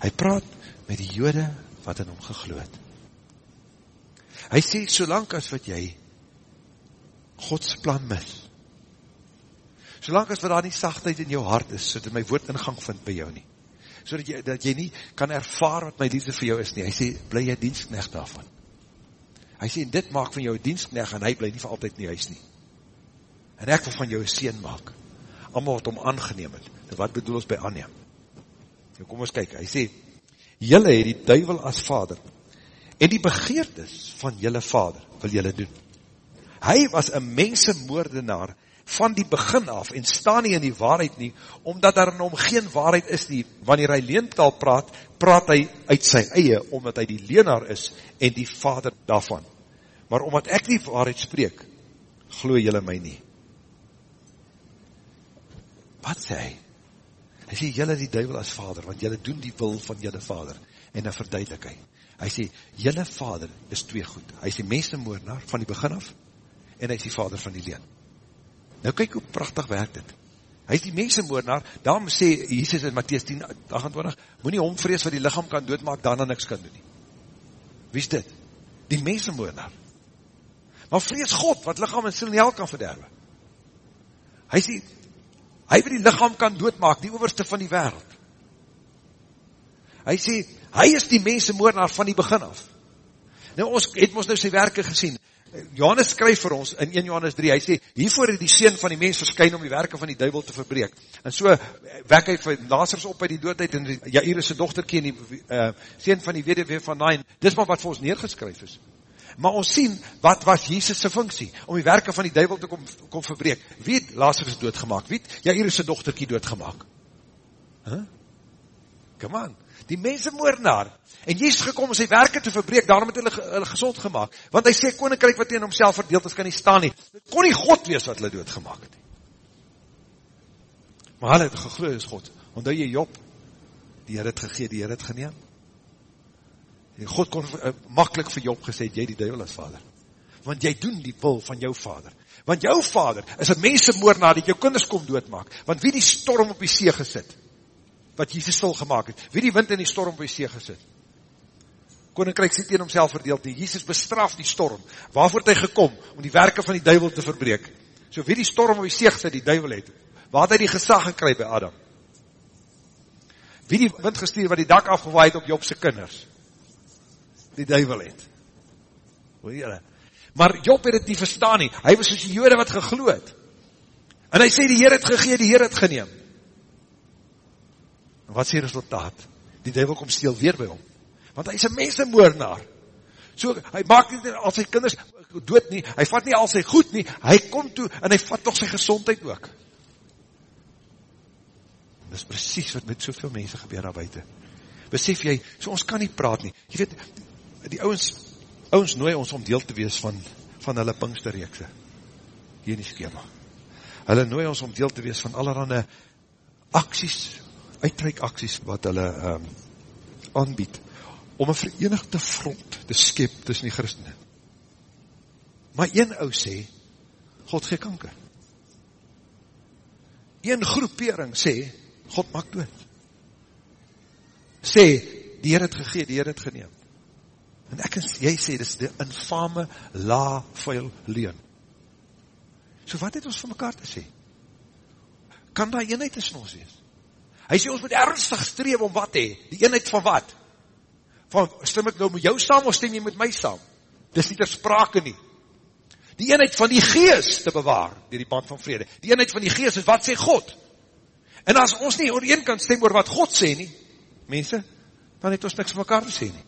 Hy praat met die jode wat in hom gegloed. Hy sê, solang as wat jy Gods plan mis, Solang as wat daar nie sachtheid in jou hart is, so dat my woord ingang vind by jou nie. So dat jy, dat jy nie kan ervaar wat my liefde vir jou is nie. Hy sê, bly jy dienstknecht daarvan. Hy sê, dit maak van jou dienstknecht en hy bly nie vir altyd in die huis nie. En ek wil van jou seen maak. Allemaal wat om aangeneem het. En wat bedoel ons by aanneem? Nou kom ons kyk, hy sê, jylle het die duivel as vader en die begeertes van jylle vader wil jylle doen. Hy was een mensenmoordenaar van die begin af en staan nie in die waarheid nie, omdat daar in hom geen waarheid is nie. Wanneer hy leentaal praat, praat hy uit sy eie, omdat hy die leenaar is en die vader daarvan. Maar omdat ek die waarheid spreek, glo jylle my nie. Wat sê hy? Hy sê, jylle die duivel as vader, want jylle doen die wil van jylle vader. En dan verduidelik hy. Hy sê, jylle vader is twee goed. Hy is die mensenmoordenaar van die begin af, en hy is die vader van die leen. Nou kyk hoe prachtig werk dit. Hy is die mensenmoordenaar, daarom sê Jesus in Matthäus 10, 28, moet nie omvrees wat die lichaam kan doodmaak, daarna niks kan doen nie. Wie is dit? Die mensenmoordenaar. Maar vrees God, wat lichaam en siel nie hel kan verderwe. Hy sê, hy wat die lichaam kan doodmaak, die overste van die wereld. Hy sê, hy is die mensenmoordenaar van die begin af. Nou, ons het ons nou sy werke gesien. Johannes skryf vir ons in 1 Johannes 3, hy sê, hiervoor het die Seen van die mens verskyn om die werke van die duivel te verbreek. En so wek hy vir Lazarus op uit die doodheid en Jairus se dogtertjie en die uh, Seen van die wederweer van Nain. Dis maar wat vir ons neergeskryf is. Maar ons sien, wat was Jesus funksie? Om die werke van die duivel te kom, kom verbreek. Wie het Lazarus doodgemaak? Wie het Jairus se dogtertjie doodgemaak? Huh? Come on die mensenmoordenaar, en Jezus gekom om sy werke te verbreek, daarom het hulle, hulle gezond gemaakt, want hy sê, koninkrijk wat in homself verdeeld is, kan nie staan nie, het kon nie God wees wat hulle doodgemaak het, maar hulle het gegloe is God, omdat jy Job, die Heer het gegeen, die Heer het geneem, en God kon uh, makkelijk vir Job gesê, jy die duivel is vader, want jy doen die wil van jou vader, want jou vader is een mensenmoordenaar, die jou kinders kom doodmaak, want wie die storm op die see gesit, wat Jesus stil gemaakt het. Wie die wind in die storm by see gesit? Koninkryk sê teen homself verdeeld nie. Jesus bestraf die storm. Waarvoor het hy gekom? Om die werke van die duivel te verbreek. So wie die storm op die see gesit, die duivel het. Waar het hy die gesag gekry by Adam? Wie die wind gestuur wat die dak afgewaai het op Jobse kinders? Die duivel het. Hoor jylle? Maar Job het het nie verstaan nie. Hy was soos die jode wat gegloed. En hy sê die Heer het gegee, die Heer het geneem. En wat sê resultaat? Die duivel kom steel weer by hom. Want hy is een mensenmoornaar. So, hy maak nie al sy kinders dood nie, hy vat nie al sy goed nie, hy kom toe en hy vat toch sy gezondheid ook. Dit is precies wat met soveel mense gebeur daar buiten. Besef jy, so ons kan nie praat nie. Jy weet, die ouwens, ouwens nooi ons om deel te wees van, van hulle pingsterreekse. Hier in die skema. Hulle nooi ons om deel te wees van allerhande acties, uitreik acties wat hulle um, aanbied om een verenigde front te skep tussen die christene. Maar een ou sê, God gee kanker. Een groepering sê, God maak dood. Sê, die Heer het gegee, die Heer het geneem. En ek en jy sê, dit is die infame la vuil leen. So wat het ons vir mekaar te sê? Kan daar eenheid tussen ons wees? Hy sê ons moet ernstig streef om wat hee? Die eenheid van wat? Van, stem ek nou met jou saam of stem jy met my saam? Dis nie ter sprake nie. Die eenheid van die gees te bewaar, dier die band van vrede. Die eenheid van die gees is wat sê God. En as ons nie oor een kan stem oor wat God sê nie, mense, dan het ons niks van mekaar te sê nie.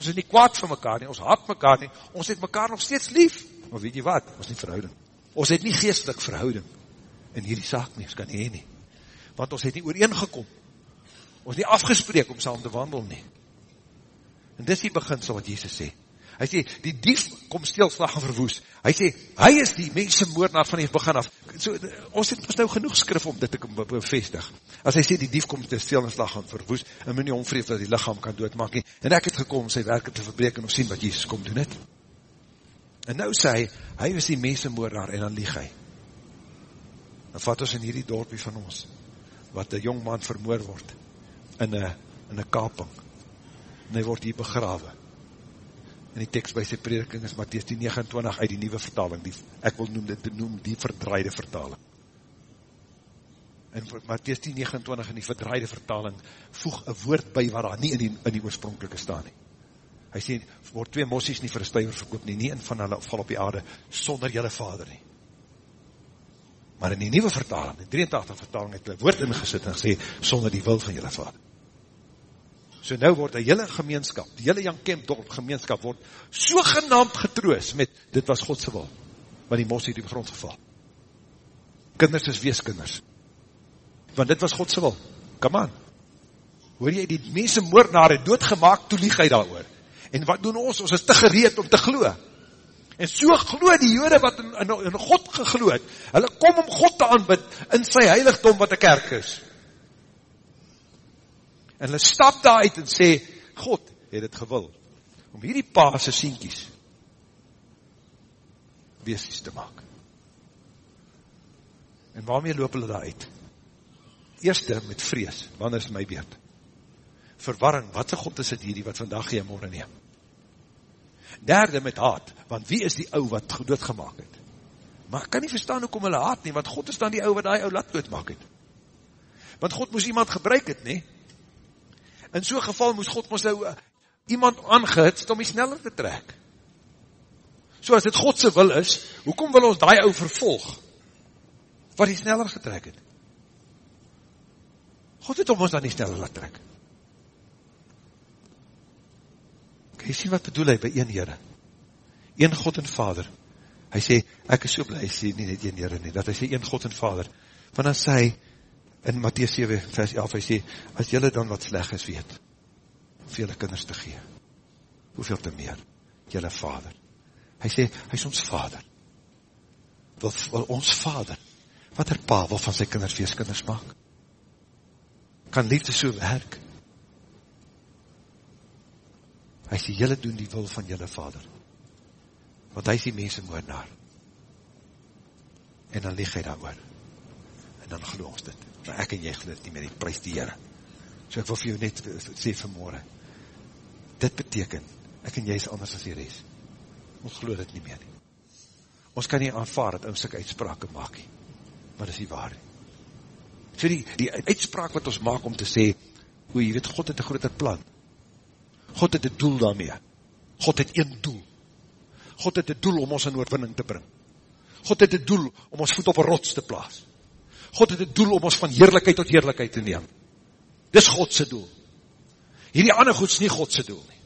Ons is nie kwaad van mekaar nie, ons haat mekaar nie, ons het mekaar nog steeds lief. Maar weet jy wat, ons nie verhouding. Ons het nie geestelik verhouding in hierdie saak nie, ons kan nie nie. Want ons het nie ooreengekom. Ons het nie afgespreek om saam te wandel nie. En dis die beginsel wat Jesus sê. Hy sê, die dief kom stilslag en verwoes. Hy sê, hy is die mense moordenaar van die begin af. So, ons het ons nou genoeg skrif om dit te bevestig. As hy sê, die dief kom stilslag en verwoes, en moet nie omvreef dat die lichaam kan doodmaak nie. En ek het gekom om sy werke te verbreken om sien wat Jesus kom doen het. En nou sê hy, hy is die mense moordenaar en dan lieg hy. Dan vat ons in hierdie dorpie van ons, wat een jong man vermoor word, in een kaping, en hy word hier begrawe. En die tekst by sy prediking is Matthäus 29 uit die nieuwe vertaling, die, ek wil noem dit noem die verdraaide vertaling. En Matthäus 29 in die verdraaide vertaling voeg een woord by waar daar nie in die, in die oorspronkelijke staan nie. Hy sê, word twee mossies nie vir een stuiver verkoop nie, nie in van hulle val op die aarde, sonder jylle vader nie. Maar in die nieuwe vertaling, in die 83 vertaling, het hulle woord ingesit en gesê, sonder die wil van jylle vader. So nou word die hele gemeenskap, die hele Jan Kemp dorp gemeenskap word so genaamd getroos met, dit was Godse wil, want die mos het die grond geval. Kinders is weeskinders. Want dit was Godse wil. Come on. Hoor jy, die mense moordenaar het doodgemaak, toe lieg hy daar oor. En wat doen ons? Ons is te gereed om te glo. En so glo die jode wat in, in, in God gegloed, hulle kom om God te aanbid in sy heiligdom wat een kerk is. En hulle stap daar uit en sê, God het het gewil, om hierdie paase sienkies weesies te maak. En waarmee loop hulle daar uit? Eerste met vrees, wanneer is my beurt? Verwarring, wat se God is het hierdie wat vandag gee morgen neem? Derde met haat, want wie is die ou wat doodgemaak het? Maar ek kan nie verstaan hoekom hulle haat nie, want God is dan die ou wat die ou laat doodmaak het. Want God moes iemand gebruik het, nie? In so'n geval moes God ons nou uh, iemand aangehitst om die sneller te trek. So as dit Godse wil is, hoekom wil ons die ou vervolg, wat die sneller getrek het? God het om ons dan die sneller laat trek. Kan jy sien wat bedoel hy by een Heere? Een God en Vader. Hy sê, ek is so blij, hy sê nie net een Heere nie, dat hy sê een God en Vader. Want dan sê hy, in Matthäus 7 vers 11, hy sê, as jylle dan wat sleg is weet, hoeveel jylle kinders te gee, hoeveel te meer, jylle vader. Hy sê, hy is ons vader. Wil, wil ons vader, wat er pa wil van sy kinders weeskinders maak? Kan liefde so werk? Hy sê, jylle doen die wil van jylle vader. Want hy is die mense moordenaar. En dan lieg hy daar oor. En dan geloof ons dit maar ek en jy geloof nie meer, die prijs die Heere. So ek wil vir jou net sê vanmorgen, dit beteken, ek en jy is anders as die rest. Ons geloof dit nie meer nie. Ons kan nie aanvaar dat ons sikke uitsprake maak nie, maar dit is nie waar nie. So die, die uitspraak wat ons maak om te sê, hoe jy weet, God het een groter plan. God het een doel daarmee. God het een doel. God het een doel om ons in oorwinning te bring. God het een doel om ons voet op een rots te plaas. God het een doel om ons van heerlijkheid tot heerlijkheid te neem. Dis Godse doel. Hierdie ander goed is nie Godse doel nie.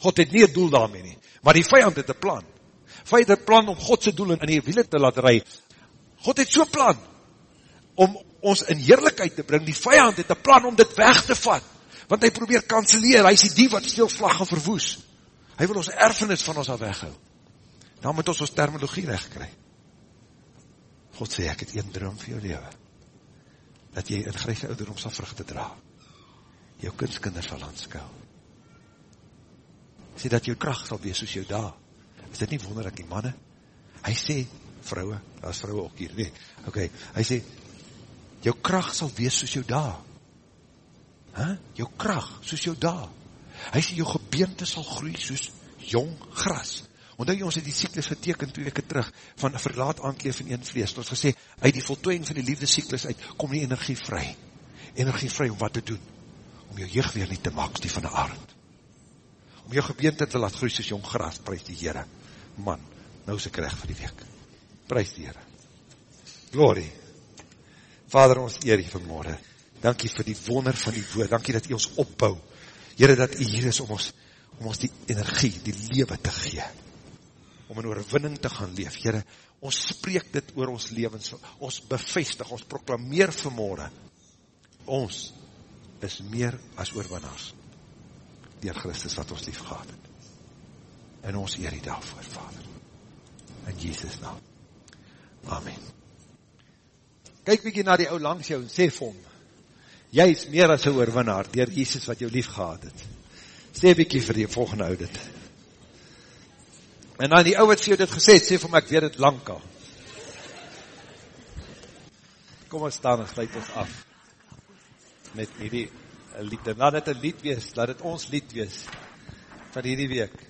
God het nie een doel daarmee nie. Maar die vijand het een plan. Vijand het een plan om Godse doel in die wiele te laat rij. God het so'n plan om ons in heerlijkheid te bring. Die vijand het een plan om dit weg te vat. Want hy probeer kanseleer. Hy is die wat stil vlag en verwoes. Hy wil ons erfenis van ons al weghou. Dan moet ons ons terminologie recht kry. God sê, ek het een droom vir jou leven. Dat jy in grijse ouderom sal vruchte dra. Jou kunstkinder sal aanskou. Sê dat jou kracht sal wees soos jou da. Is dit nie wonderlik die manne? Hy sê, vrouwe, daar is vrouwe ook hier, nee. Ok, hy sê, jou kracht sal wees soos jou da. Huh? Jou kracht, soos jou da. Hy sê, jou gebeente sal groei soos jong gras. Omdat jy ons het die cyklus geteken twee weke terug, van verlaat aankleef in een vlees, ons gesê, uit die voltooiing van die liefde cyklus uit, kom die energie vry. Energie vry om wat te doen? Om jou jeug weer nie te maak, die van die aard. Om jou gebeente te laat groei soos jong gras, prijs die Heere. Man, nou is ek recht vir die week. Prijs die Heere. Glory. Vader, ons eer hier vanmorgen. Dankie vir die wonder van die woord. Dankie dat u ons opbouw. Heere, dat u hier is om ons, om ons die energie, die lewe te gee om in oorwinning te gaan leef. Heere, ons spreek dit oor ons levens, ons bevestig, ons proklameer vanmorgen, ons is meer as oorwinnaars, dier Christus wat ons lief gehad het. En ons eer die daarvoor, Vader. In Jesus naam. Amen. Kyk bykie na die ou langs jou en sê vir hom, jy is meer as een oorwinnaar, dier Jesus wat jou lief gehad het. Sê bykie vir die volgende ou dit. En dan die ou wat vir jou dit gesê het, sê vir my, ek weet het lang al. Kom ons staan en sluit ons af. Met hierdie lied. En laat het een lied wees, laat het ons lied wees van hierdie week.